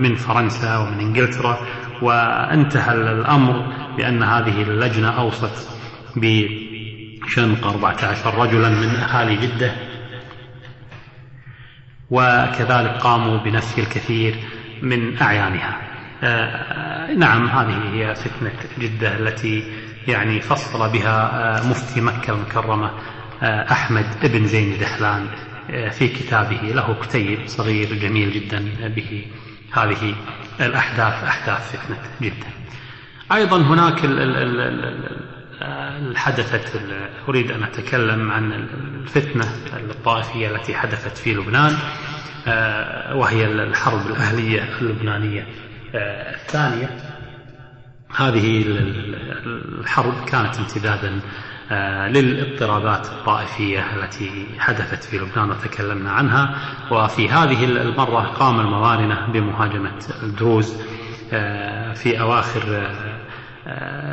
من فرنسا ومن إنجلترا وانتهى الأمر بأن هذه اللجنة أوصت بشنق 14 رجلا من أهالي جدة وكذلك قاموا بنفي الكثير من أعيانها. آه، نعم هذه هي فتنة جدة التي يعني فصل بها آه، مفتي مكة المكرمة آه، أحمد بن زين دحلان في كتابه له كتيب صغير جميل جدا به. هذه الأحداث أحداث فتنة جدة أيضا هناك حدثت أريد أن أتكلم عن الفتنة الطائفية التي حدثت في لبنان آه، وهي الحرب الأهلية اللبنانية آه، الثانية. هذه الحرب كانت امتدادا للاضطرابات الطائفية التي حدثت في لبنان وتكلمنا عنها. وفي هذه المرة قام الموارنة بمهاجمة الدروز في أواخر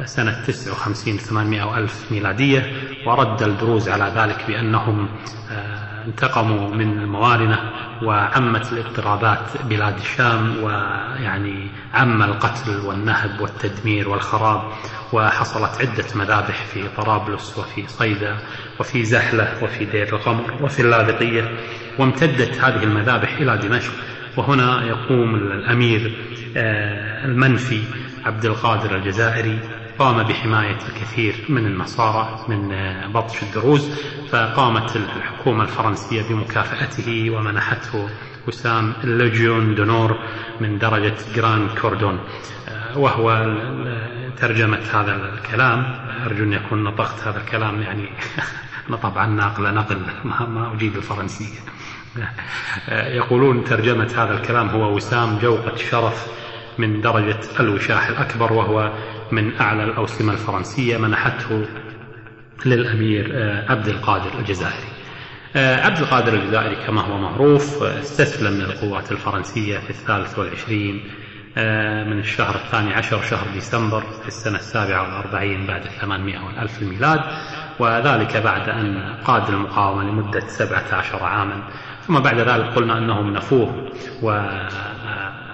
سنة 59 800 ألف ميلادية ورد الدروز على ذلك بأنهم انتقموا من الموارنة وعمت الاضطرابات بلاد الشام ويعني عم القتل والنهب والتدمير والخراب وحصلت عدة مذابح في طرابلس وفي صيدا وفي زحلة وفي دير القمر وفي اللاذقية وامتدت هذه المذابح إلى دمشق وهنا يقوم الأمير آه، المنفي عبد القادر الجزائري قام بحماية الكثير من النصارى من بطش الدروز فقامت الحكومة الفرنسية بمكافأته ومنحته وسام la Légion d'honneur من درجة grand cordon. وهو ترجمة هذا الكلام أرجو أن يكون نطقت هذا الكلام يعني طبعا ناقل نقل ما, ما أجيد الفرنسية. يقولون ترجمة هذا الكلام هو وسام جوقة شرف من درجة الوشاح الأكبر وهو من أعلى الأوسمة الفرنسية منحته للأمير آه، عبد القادر الجزائري. آه، عبد القادر الجزائري كما هو معروف آه، استسلم للقوات الفرنسية في الثالث والعشرين من الشهر الثاني عشر شهر ديسمبر في السنة السابعة والأربعين بعد الثمانمائة والألف الميلاد وذلك بعد أن قاد المقاومة لمدة سبعة عشر عاما. ثم بعد ذلك قلنا أنهم نفوه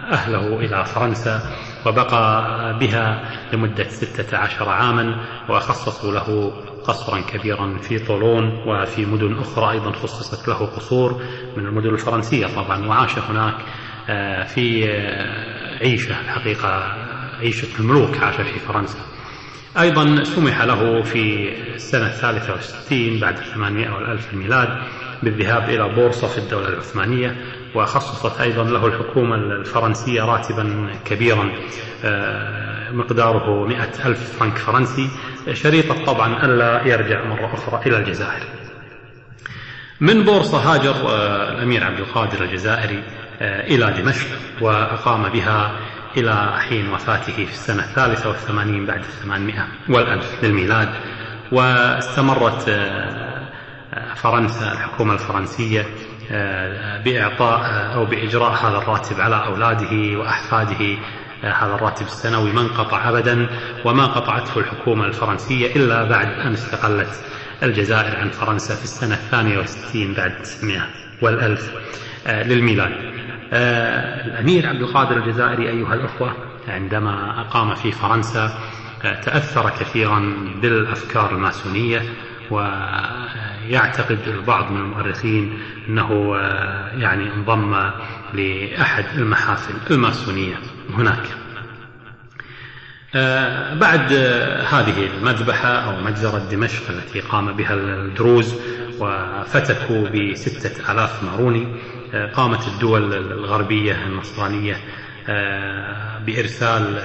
وأهله إلى فرنسا وبقى بها لمدة ستة عشر عاما وخصصوا له قصرا كبيرا في طولون وفي مدن أخرى أيضا خصصت له قصور من المدن الفرنسية طبعا وعاش هناك آه، في آه، عيشة الحقيقة عيشة الملوك عاش في فرنسا. أيضا سمح له في السنة الثالثة والستين بعد الثمانمائة والألف الميلاد بالذهاب إلى بورصة في الدولة العثمانية وخصصت أيضا له الحكومة الفرنسية راتبا كبيرا آه، مقداره مئة ألف فرنك فرنسي. شريطة طبعا ألا يرجع مرة أخرى إلى الجزائر. من بورصة هاجر آه، الأمير عبد القادر الجزائري آه، إلى دمشق وأقام بها إلى حين وفاته في السنة الثالثة والثمانين بعد الثمانمائة والألف للميلاد. واستمرت فرنسا الحكومة الفرنسية بإعطاء أو بإجراء هذا الراتب على أولاده وأحفاده. هذا الراتب السنوي ما انقطع أبدا وما قطعته الحكومة الفرنسية إلا بعد أن استقلت الجزائر عن فرنسا في السنة الثانية والستين بعد التسعمائة والألف. للميلاد الأمير عبد القادر الجزائري أيها الأخوة عندما أقام في فرنسا تأثر كثيرا بالأفكار الماسونية ويعتقد البعض من المؤرخين أنه يعني انضم لأحد المحافل الماسونية هناك. بعد هذه المذبحة أو مجزرة دمشق التي قام بها الدروز وفتكوا بستة آلاف ماروني قامت الدول الغربية النصرانية بإرسال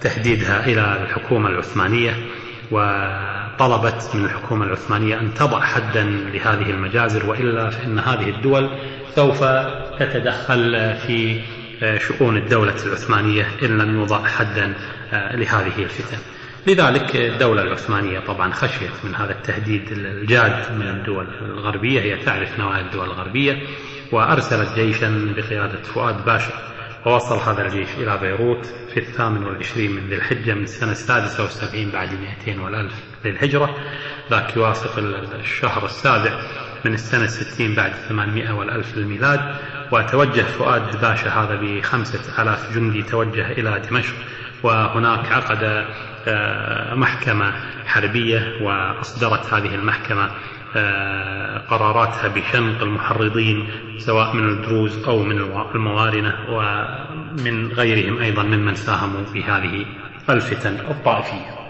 تهديدها إلى الحكومة العثمانية وطلبت من الحكومة العثمانية أن تضع حدا لهذه المجازر وإلا فإن هذه الدول سوف تتدخل في شؤون الدولة العثمانية إن لم يوضع حدا لهذه الفتن. لذلك الدولة العثمانية طبعا خشيت من هذا التهديد الجاد من الدول الغربية هي تعرف نوايا الدول الغربية وأرسلت جيشا بقيادة فؤاد باشا ووصل هذا الجيش إلى بيروت في الثامن والعشرين من ذي الحجة من السنة السادسة والسبعين بعد مئتين والألف. للهجرة ذاك يوافق الشهر السابع من السنة الستين بعد ثمانمائة والألف للميلاد. وتوجه فؤاد باشا هذا بخمسة آلاف جندي توجه إلى دمشق. وهناك عقد آه، محكمة حربية وأصدرت هذه المحكمة آه، قراراتها بشنق المحرضين سواء من الدروز أو من الموارنة ومن غيرهم أيضا ممن ساهموا في هذه الفتن الطائفية.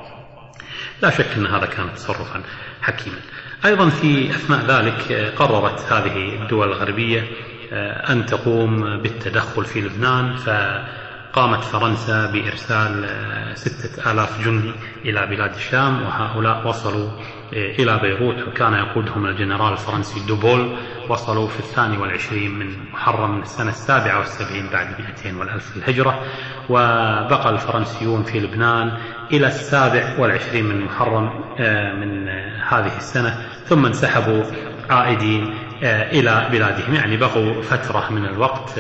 لا شك أن هذا كان تصرفا حكيما. أيضا في أثناء ذلك آه، قررت هذه الدول الغربية آه، أن تقوم بالتدخل في لبنان فقامت فرنسا بإرسال ستة آلاف جندي إلى بلاد الشام وهؤلاء وصلوا إلى بيروت وكان يقودهم الجنرال الفرنسي دوبول وصلوا في الثاني والعشرين من محرم من السنة السابعة والسبعين بعد 200 والألف الهجرة. وبقى الفرنسيون في لبنان إلى السابع والعشرين من محرم آه، من هذه السنة ثم انسحبوا عائدين آه، إلى بلادهم. يعني بقوا فترة من الوقت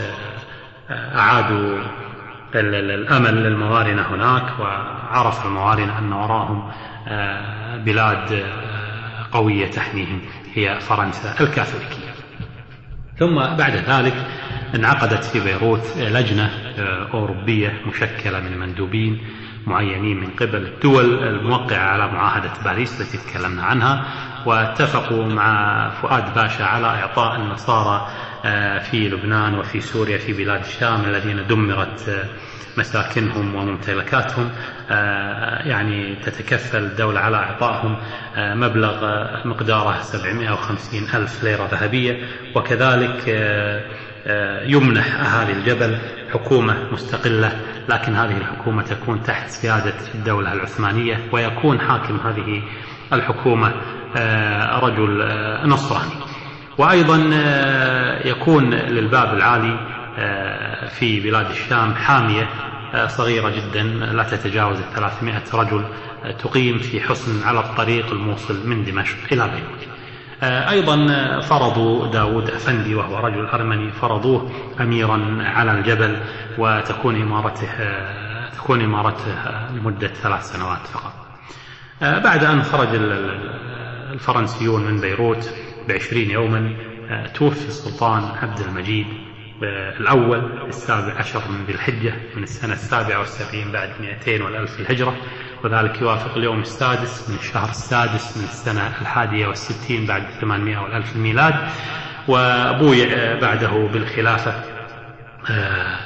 آه، أعادوا الأمل للموارنة هناك وعرف الموارنة أن وراءهم بلاد آه، قوية تحميهم هي فرنسا الكاثوليكية. ثم بعد ذلك انعقدت في بيروت لجنة آه، أوروبية مشكلة من مندوبين معينين من قبل الدول الموقعة على معاهدة باريس التي تكلمنا عنها واتفقوا مع فؤاد باشا على إعطاء النصارى في لبنان وفي سوريا في بلاد الشام الذين دمرت مساكنهم وممتلكاتهم آه، يعني تتكفل الدولة على إعطائهم آه، مبلغ آه، مقداره 750 ألف ليرة ذهبية وكذلك يمنح أهالي الجبل حكومة مستقلة لكن هذه الحكومة تكون تحت سيادة الدولة العثمانية ويكون حاكم هذه الحكومة رجل نصراني. وأيضا يكون للباب العالي في بلاد الشام حامية صغيرة جدا لا تتجاوز 300 رجل تقيم في حصن على الطريق الموصل من دمشق إلى بيروت. أيضا فرضوا داود أفندي وهو رجل أرمني فرضوه أميرا على الجبل وتكون إمارته تكون إمارته لمدة ثلاث سنوات فقط. بعد أن خرج الفرنسيون من بيروت بعشرين يوما توفي السلطان عبد المجيد الأول السابع عشر من ذي الحجة من السنة السابعة والسبعين بعد 200 والألف الهجرة. وذلك يوافق اليوم السادس من الشهر السادس من السنة الحادية والستين بعد 800 والألف الميلاد. وبويع بعده بالخلافة آه،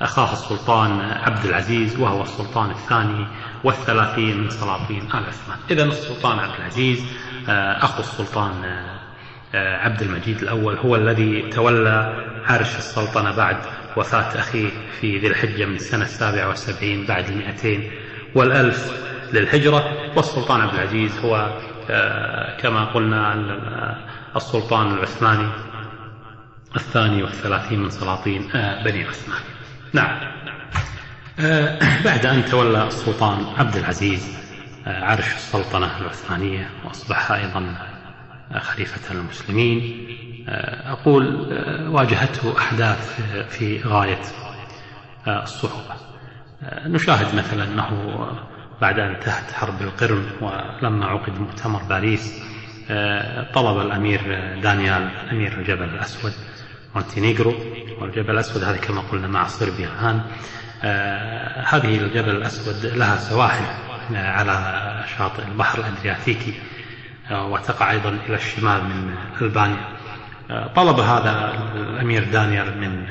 أخاه السلطان عبد العزيز وهو السلطان الثاني والثلاثين من سلاطين آل عثمان. إذا السلطان عبد العزيز آه، أخو السلطان عبد المجيد الأول هو الذي تولى عرش السلطنة بعد وفاة أخيه في ذي الحجة من السنة السابعة والسبعين بعد المئتين والألف للهجرة والسلطان عبد العزيز هو كما قلنا السلطان العثماني الثاني والثلاثين من سلاطين بني عثمان. نعم. بعد أن تولى السلطان عبد العزيز عرش السلطنة العثمانية وأصبح أيضا خليفة المسلمين أقول واجهته أحداث في غاية الصعوبة نشاهد مثلا أنه بعد أن انتهت حرب القرم ولما عقد مؤتمر باريس طلب الأمير دانيال أمير الجبل الأسود مونتينيغرو. والجبل الأسود هذه كما قلنا مع صربيا الآن. هذه الجبل الأسود لها سواحل على شاطئ البحر الأدرياتيكي وتقع أيضا إلى الشمال من ألبانيا. طلب هذا الأمير دانيال من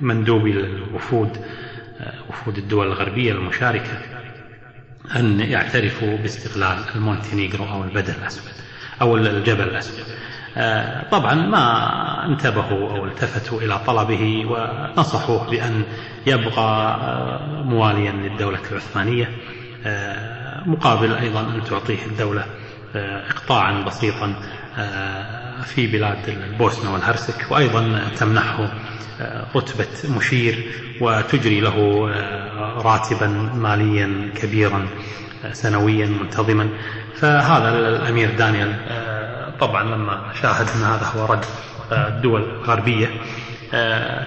مندوبي الوفود وفود الدول الغربية المشاركة أن يعترفوا باستقلال المونتينيغرو أو الجبل الأسود أو الجبل الأسود. طبعا ما انتبهوا أو التفتوا إلى طلبه ونصحوه بأن يبقى مواليا للدولة العثمانية مقابل أيضا أن تعطيه الدولة إقطاعا بسيطا في بلاد البوسنة والهرسك وأيضا تمنحه رتبة مشير وتجري له راتبا ماليا كبيرا سنويا منتظما. فهذا الأمير دانيال طبعا لما شاهد أن هذا هو رد الدول الغربية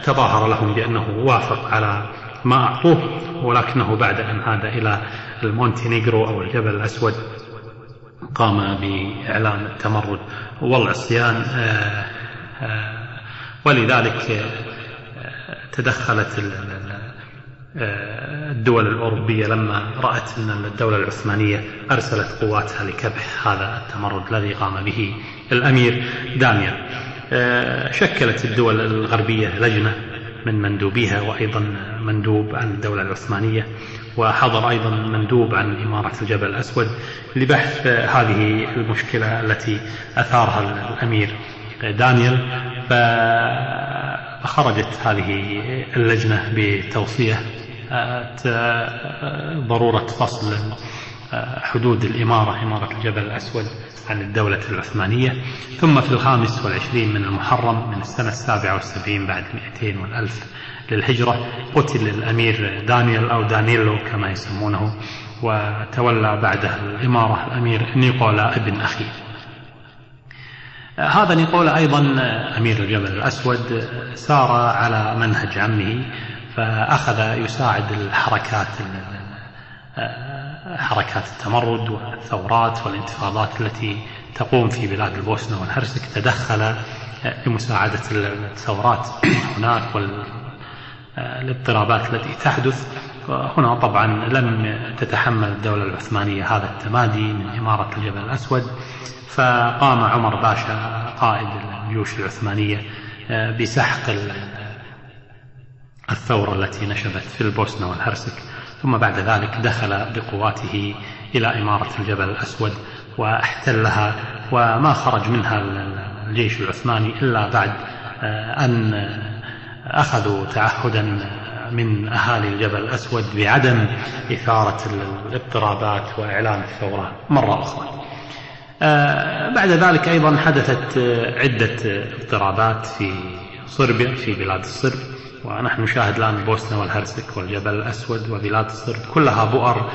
تظاهر لهم بأنه وافق على ما أعطوه ولكنه بعد أن عاد إلى المونتينيغرو أو الجبل الأسود. قام بإعلان التمرد والعصيان ولذلك تدخلت الدول الأوروبية لما رأت أن الدولة العثمانية أرسلت قواتها لكبح هذا التمرد الذي قام به الأمير دانيال شكلت الدول الغربية لجنة من مندوبيها وأيضا مندوب عن الدولة العثمانية. وحضر أيضا مندوب عن إمارة الجبل الأسود لبحث هذه المشكلة التي أثارها الأمير دانيال فخرجت هذه اللجنة بتوصية ضرورة فصل حدود الإمارة إمارة الجبل الأسود عن الدولة العثمانية ثم في الخامس والعشرين من المحرم من السنة السابعة والسبعين بعد مئتين والألف للهجرة قتل الأمير دانيال أو دانيلو كما يسمونه وتولى بعده الإمارة الأمير نيقولا ابن أخيه. هذا نيقولا أيضا أمير الجبل الأسود سار على منهج عمه فأخذ يساعد الحركات حركات التمرد والثورات والانتفاضات التي تقوم في بلاد البوسنة والهرسك تدخل لمساعدة الثورات هناك والاضطرابات التي تحدث. هنا طبعا لم تتحمل الدولة العثمانية هذا التمادي من إمارة الجبل الأسود. فقام عمر باشا قائد الجيوش العثمانية بسحق الثورة التي نشبت في البوسنة والهرسك. ثم بعد ذلك دخل بقواته إلى إمارة الجبل الأسود واحتلها وما خرج منها الجيش العثماني إلا بعد أن أخذوا تعهدا من أهالي الجبل الأسود بعدم إثارة الاضطرابات وإعلان الثورة مرة أخرى. بعد ذلك أيضا حدثت عدة اضطرابات في صربيا في بلاد الصرب ونحن نشاهد الآن البوسنة والهرسك والجبل الأسود وبلاد الصرب كلها بؤر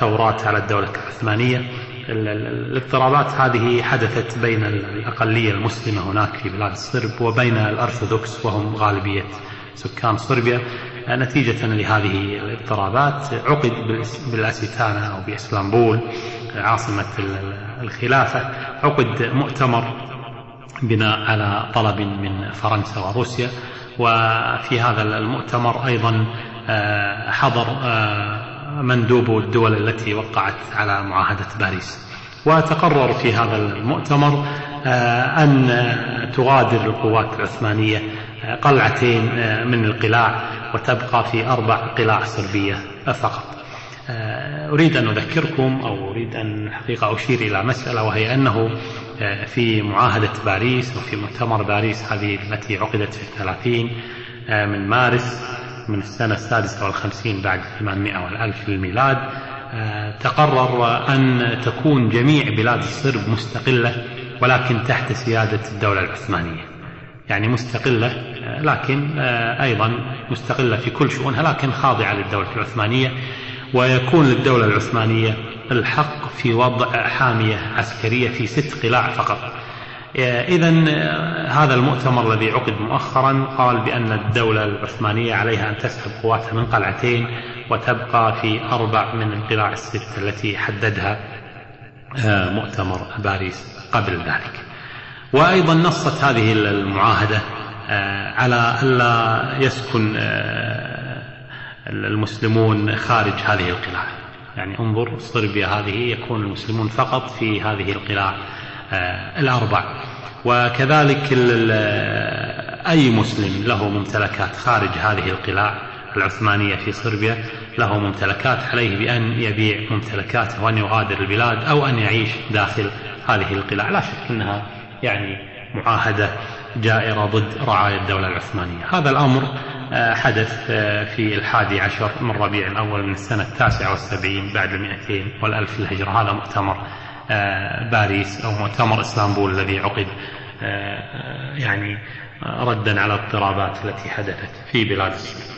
ثورات على الدولة العثمانية. الاضطرابات هذه حدثت بين الأقلية المسلمة هناك في بلاد الصرب وبين الأرثوذكس وهم غالبية سكان صربيا. نتيجة لهذه الاضطرابات عقد بالأسيتانا أو بإسلامبول عاصمة الخلافة. عقد مؤتمر بناء على طلب من فرنسا وروسيا. وفي هذا المؤتمر أيضا حضر مندوب الدول التي وقعت على معاهدة باريس. وتقرر في هذا المؤتمر أن تغادر القوات العثمانية قلعتين من القلاع وتبقى في أربع قلاع صربية فقط. أريد أن أذكركم أو أريد أن حقيقة أشير إلى مسألة وهي أنه في معاهدة باريس وفي مؤتمر باريس هذه التي عقدت في الثلاثين من مارس من السنة السادسة والخمسين بعد 800 والألف للميلاد تقرر أن تكون جميع بلاد الصرب مستقلة ولكن تحت سيادة الدولة العثمانية. يعني مستقلة لكن أيضا مستقلة في كل شؤونها لكن خاضعة للدولة العثمانية ويكون للدولة العثمانية الحق في وضع حامية عسكرية في ست قلاع فقط. إذا هذا المؤتمر الذي عقد مؤخرا قال بأن الدولة العثمانية عليها أن تسحب قواتها من قلعتين وتبقى في أربع من القلاع الست التي حددها مؤتمر باريس قبل ذلك. وأيضا نصت هذه المعاهدة على ألا يسكن المسلمون خارج هذه القلاع. يعني انظر صربيا هذه يكون المسلمون فقط في هذه القلاع. الأربع. وكذلك أي مسلم له ممتلكات خارج هذه القلاع العثمانية في صربيا له ممتلكات عليه بأن يبيع ممتلكاته وأن يغادر البلاد أو أن يعيش داخل هذه القلاع. لا شك أنها يعني معاهدة جائرة ضد رعاية الدولة العثمانية. هذا الأمر حدث في الحادي عشر من ربيع الأول من السنة التاسعة والسبعين بعد المئتين والألف الهجرة. هذا مؤتمر باريس أو مؤتمر إسطنبول الذي عقد يعني ردا على الاضطرابات التي حدثت في بلاد الصين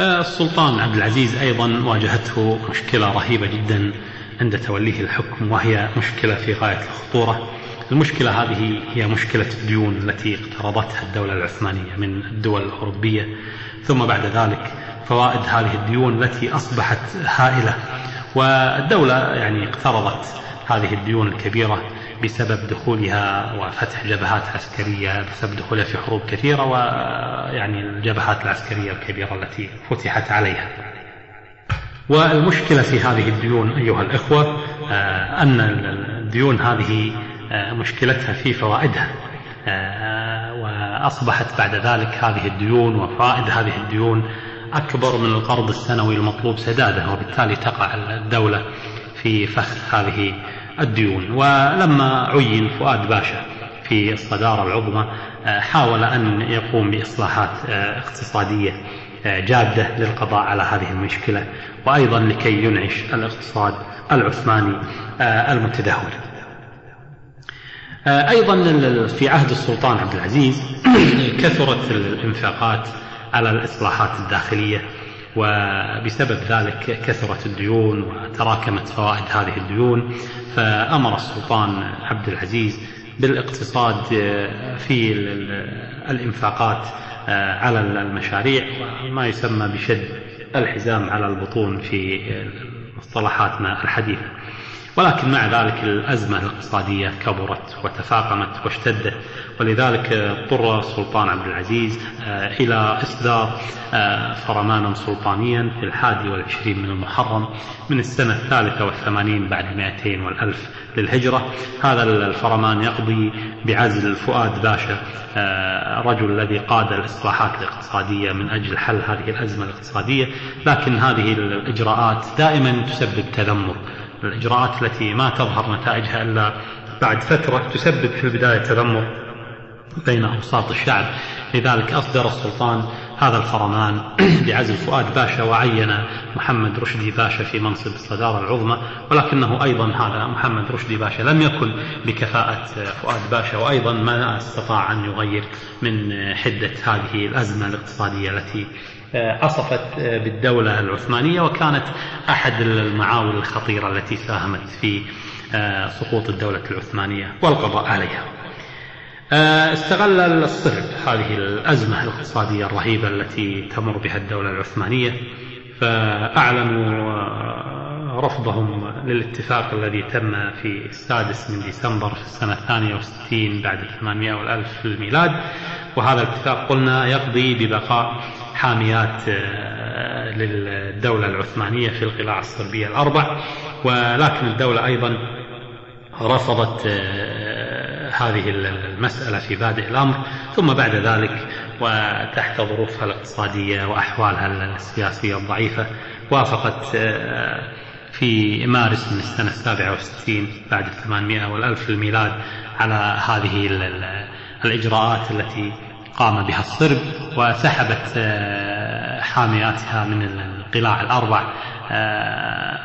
السلطان عبد العزيز أيضا واجهته مشكلة رهيبة جدا عند توليه الحكم وهي مشكلة في غاية الخطورة. المشكلة هذه هي مشكلة الديون التي اقترضتها الدولة العثمانية من الدول الأوروبية. ثم بعد ذلك فوائد هذه الديون التي أصبحت هائلة والدولة يعني اقترضت هذه الديون الكبيرة بسبب دخولها وفتح جبهات عسكرية بسبب دخولها في حروب كثيرة ويعني الجبهات العسكرية الكبيرة التي فتحت عليها. والمشكلة في هذه الديون أيها الإخوة أن الديون هذه مشكلتها في فوائدها. وأصبحت بعد ذلك هذه الديون وفوائد هذه الديون أكبر من القرض السنوي المطلوب سداده وبالتالي تقع الدولة في فخ هذه الديون. ولما عين فؤاد باشا في الصدارة العظمى حاول أن يقوم بإصلاحات اقتصادية جادة للقضاء على هذه المشكلة وأيضا لكي ينعش الاقتصاد العثماني المتدهور. أيضا في عهد السلطان عبد العزيز كثرت الانفاقات على الإصلاحات الداخلية وبسبب ذلك كثرت الديون وتراكمت فوائد هذه الديون فأمر السلطان عبد العزيز بالاقتصاد في الانفاقات على المشاريع وما يسمى بشد الحزام على البطون في مصطلحاتنا الحديثة. ولكن مع ذلك الأزمة الاقتصادية كبرت وتفاقمت واشتدت. ولذلك اضطر السلطان عبد العزيز إلى إصدار فرمانا سلطانيا في الحادي والعشرين من المحرم من السنة الثالثة والثمانين بعد المائتين والألف للهجرة. هذا الفرمان يقضي بعزل فؤاد باشا الرجل الذي قاد الإصلاحات الاقتصادية من أجل حل هذه الأزمة الاقتصادية. لكن هذه الإجراءات دائما تسبب تذمر الإجراءات التي ما تظهر نتائجها إلا بعد فترة تسبب في البداية تذمر بين أوساط الشعب. لذلك أصدر السلطان هذا الفرمان بعزل فؤاد باشا وعين محمد رشدي باشا في منصب الصدارة العظمى ولكنه أيضا هذا محمد رشدي باشا لم يكن بكفاءة فؤاد باشا وأيضا ما استطاع أن يغير من حدة هذه الأزمة الاقتصادية التي عصفت بالدولة العثمانية وكانت أحد المعاول الخطيرة التي ساهمت في سقوط الدولة العثمانية والقضاء عليها. استغل الصرب هذه الأزمة الاقتصادية الرهيبة التي تمر بها الدولة العثمانية فأعلنوا رفضهم للاتفاق الذي تم في السادس من ديسمبر في السنة الثانية والستين بعد 800 والألف الميلاد. وهذا الاتفاق قلنا يقضي ببقاء حاميات للدولة العثمانية في القلاع الصربية الأربع. ولكن الدولة أيضا رفضت هذه المسألة في بادئ الأمر. ثم بعد ذلك وتحت ظروفها الاقتصادية وأحوالها السياسية الضعيفة وافقت في مارس من السنة السابعة والستين بعد الثمانمائة والألف للميلاد على هذه الإجراءات التي قام بها الصرب وسحبت آه، حامياتها من القلاع الأربع آه،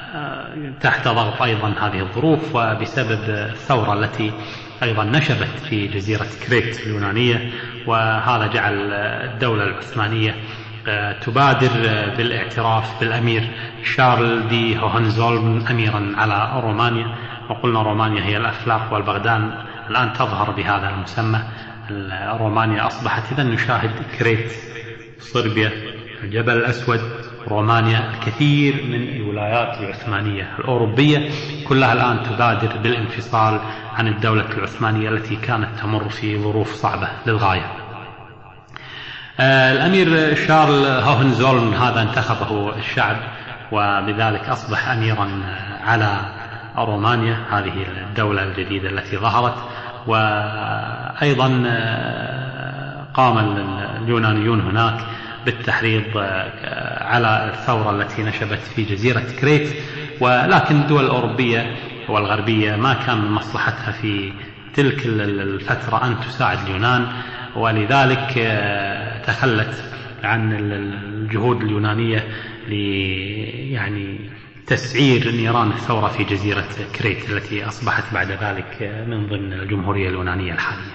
تحت ضغط أيضا هذه الظروف وبسبب الثورة التي أيضا نشبت في جزيرة كريت اليونانية وهذا جعل الدولة العثمانية آه، تبادر بالاعتراف بالأمير شارل دي هوهنزولم أميرا على رومانيا وقلنا رومانيا هي الأفلاق والبغدان الآن تظهر بهذا المسمى. رومانيا أصبحت إذا نشاهد كريت صربيا الجبل الأسود رومانيا الكثير من الولايات العثمانية الأوروبية كلها الآن تبادر بالانفصال عن الدولة العثمانية التي كانت تمر في ظروف صعبة للغاية. آه، الأمير شارل هوهنزولم هذا انتخبه الشعب وبذلك أصبح أميرا على رومانيا هذه الدولة الجديدة التي ظهرت. وأيضا آه، قام اليونانيون هناك بالتحريض آه، على الثورة التي نشبت في جزيرة كريت. ولكن الدول الأوروبية والغربية ما كان من مصلحتها في تلك الفترة أن تساعد اليونان. ولذلك آه، تخلت عن الجهود اليونانية يعني تسعير نيران الثورة في جزيرة كريت التي أصبحت بعد ذلك من ضمن الجمهورية اليونانية الحالية.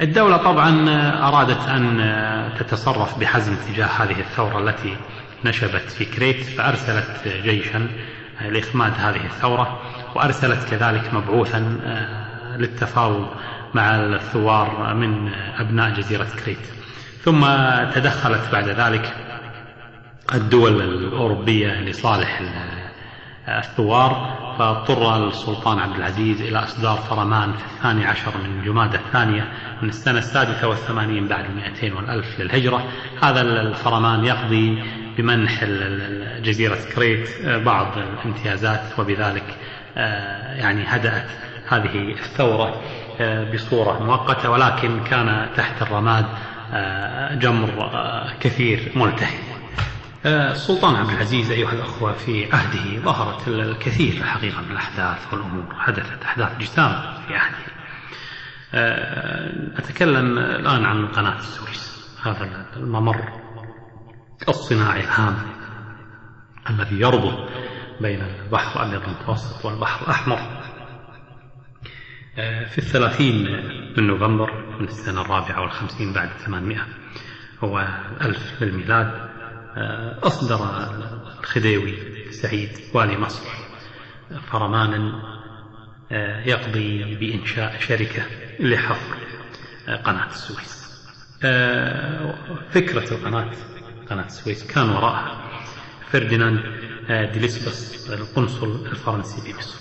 الدولة طبعا أرادت أن تتصرف بحزم تجاه هذه الثورة التي نشبت في كريت فأرسلت جيشا لإخماد هذه الثورة وأرسلت كذلك مبعوثا للتفاوض مع الثوار من أبناء جزيرة كريت. ثم تدخلت بعد ذلك الدول الأوروبية لصالح الثوار فاضطر السلطان عبد العزيز إلى إصدار فرمان في الثاني عشر من جمادة الثانية من السنة السادسة والثمانين بعد المئتين والألف للهجرة. هذا الفرمان يقضي بمنح جزيرة كريت بعض الامتيازات وبذلك آه، يعني هدأت هذه الثورة آه، بصورة مؤقتة ولكن كان تحت الرماد آه، جمر كثير ملتهب. السلطان عبد العزيز أيها الأخوة في عهده ظهرت الكثير الحقيقة من الأحداث والأمور حدثت أحداث جسام في عهده. آه، أتكلم الآن عن قناة السويس هذا الممر الصناعي الهام الذي يربط بين البحر الأبيض المتوسط والبحر الأحمر. آه، في الثلاثين من نوفمبر من السنة الرابعة والخمسين بعد ثمانمائة هو ألف للميلاد. أصدر الخديوي سعيد والي مصر فرمانا آه، يقضي بإنشاء شركة لحفر آه، قناة السويس. آه، فكرة القناة قناة السويس كان وراءها فرديناند ديليسبس القنصل الفرنسي بمصر.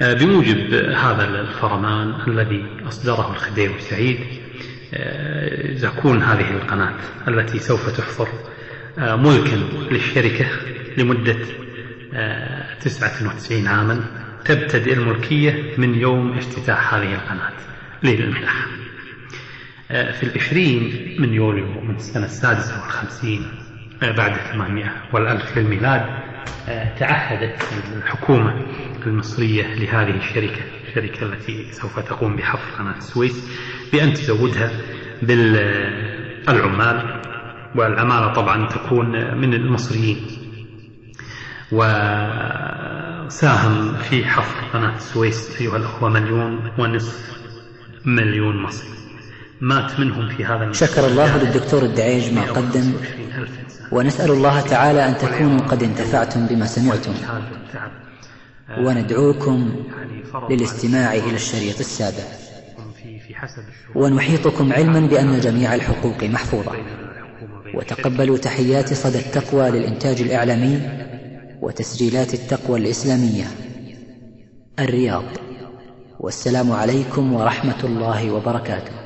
بموجب هذا الفرمان الذي أصدره الخديوي سعيد تكون هذه القناة التي سوف تحفر آه، ملكا للشركة لمدة 99 آه، عاما تبتدئ الملكية من يوم افتتاح هذه القناة للملاحة آه، في العشرين من يوليو من السنة السادسة والخمسين بعد الثمانمائة والألف للميلاد تعهدت الحكومة المصرية لهذه الشركة الشركة التي سوف تقوم بحفر قناة السويس بأن تزودها بالعمال والعمالة طبعا تكون من المصريين. وساهم في حفر قناة السويس أيها الأخوة مليون ونصف مليون مصري. مات منهم في هذا شكر الله للدكتور الدعيج ما قدم. ونسأل الله تعالى أن تكونوا قد انتفعتم بما سمعتم. وندعوكم للاستماع إلى الشريط السابع. ونحيطكم علما بأن جميع الحقوق محفوظة. وتقبلوا تحيات صدى التقوى للإنتاج الإعلامي وتسجيلات التقوى الإسلامية. الرياض. والسلام عليكم ورحمة الله وبركاته.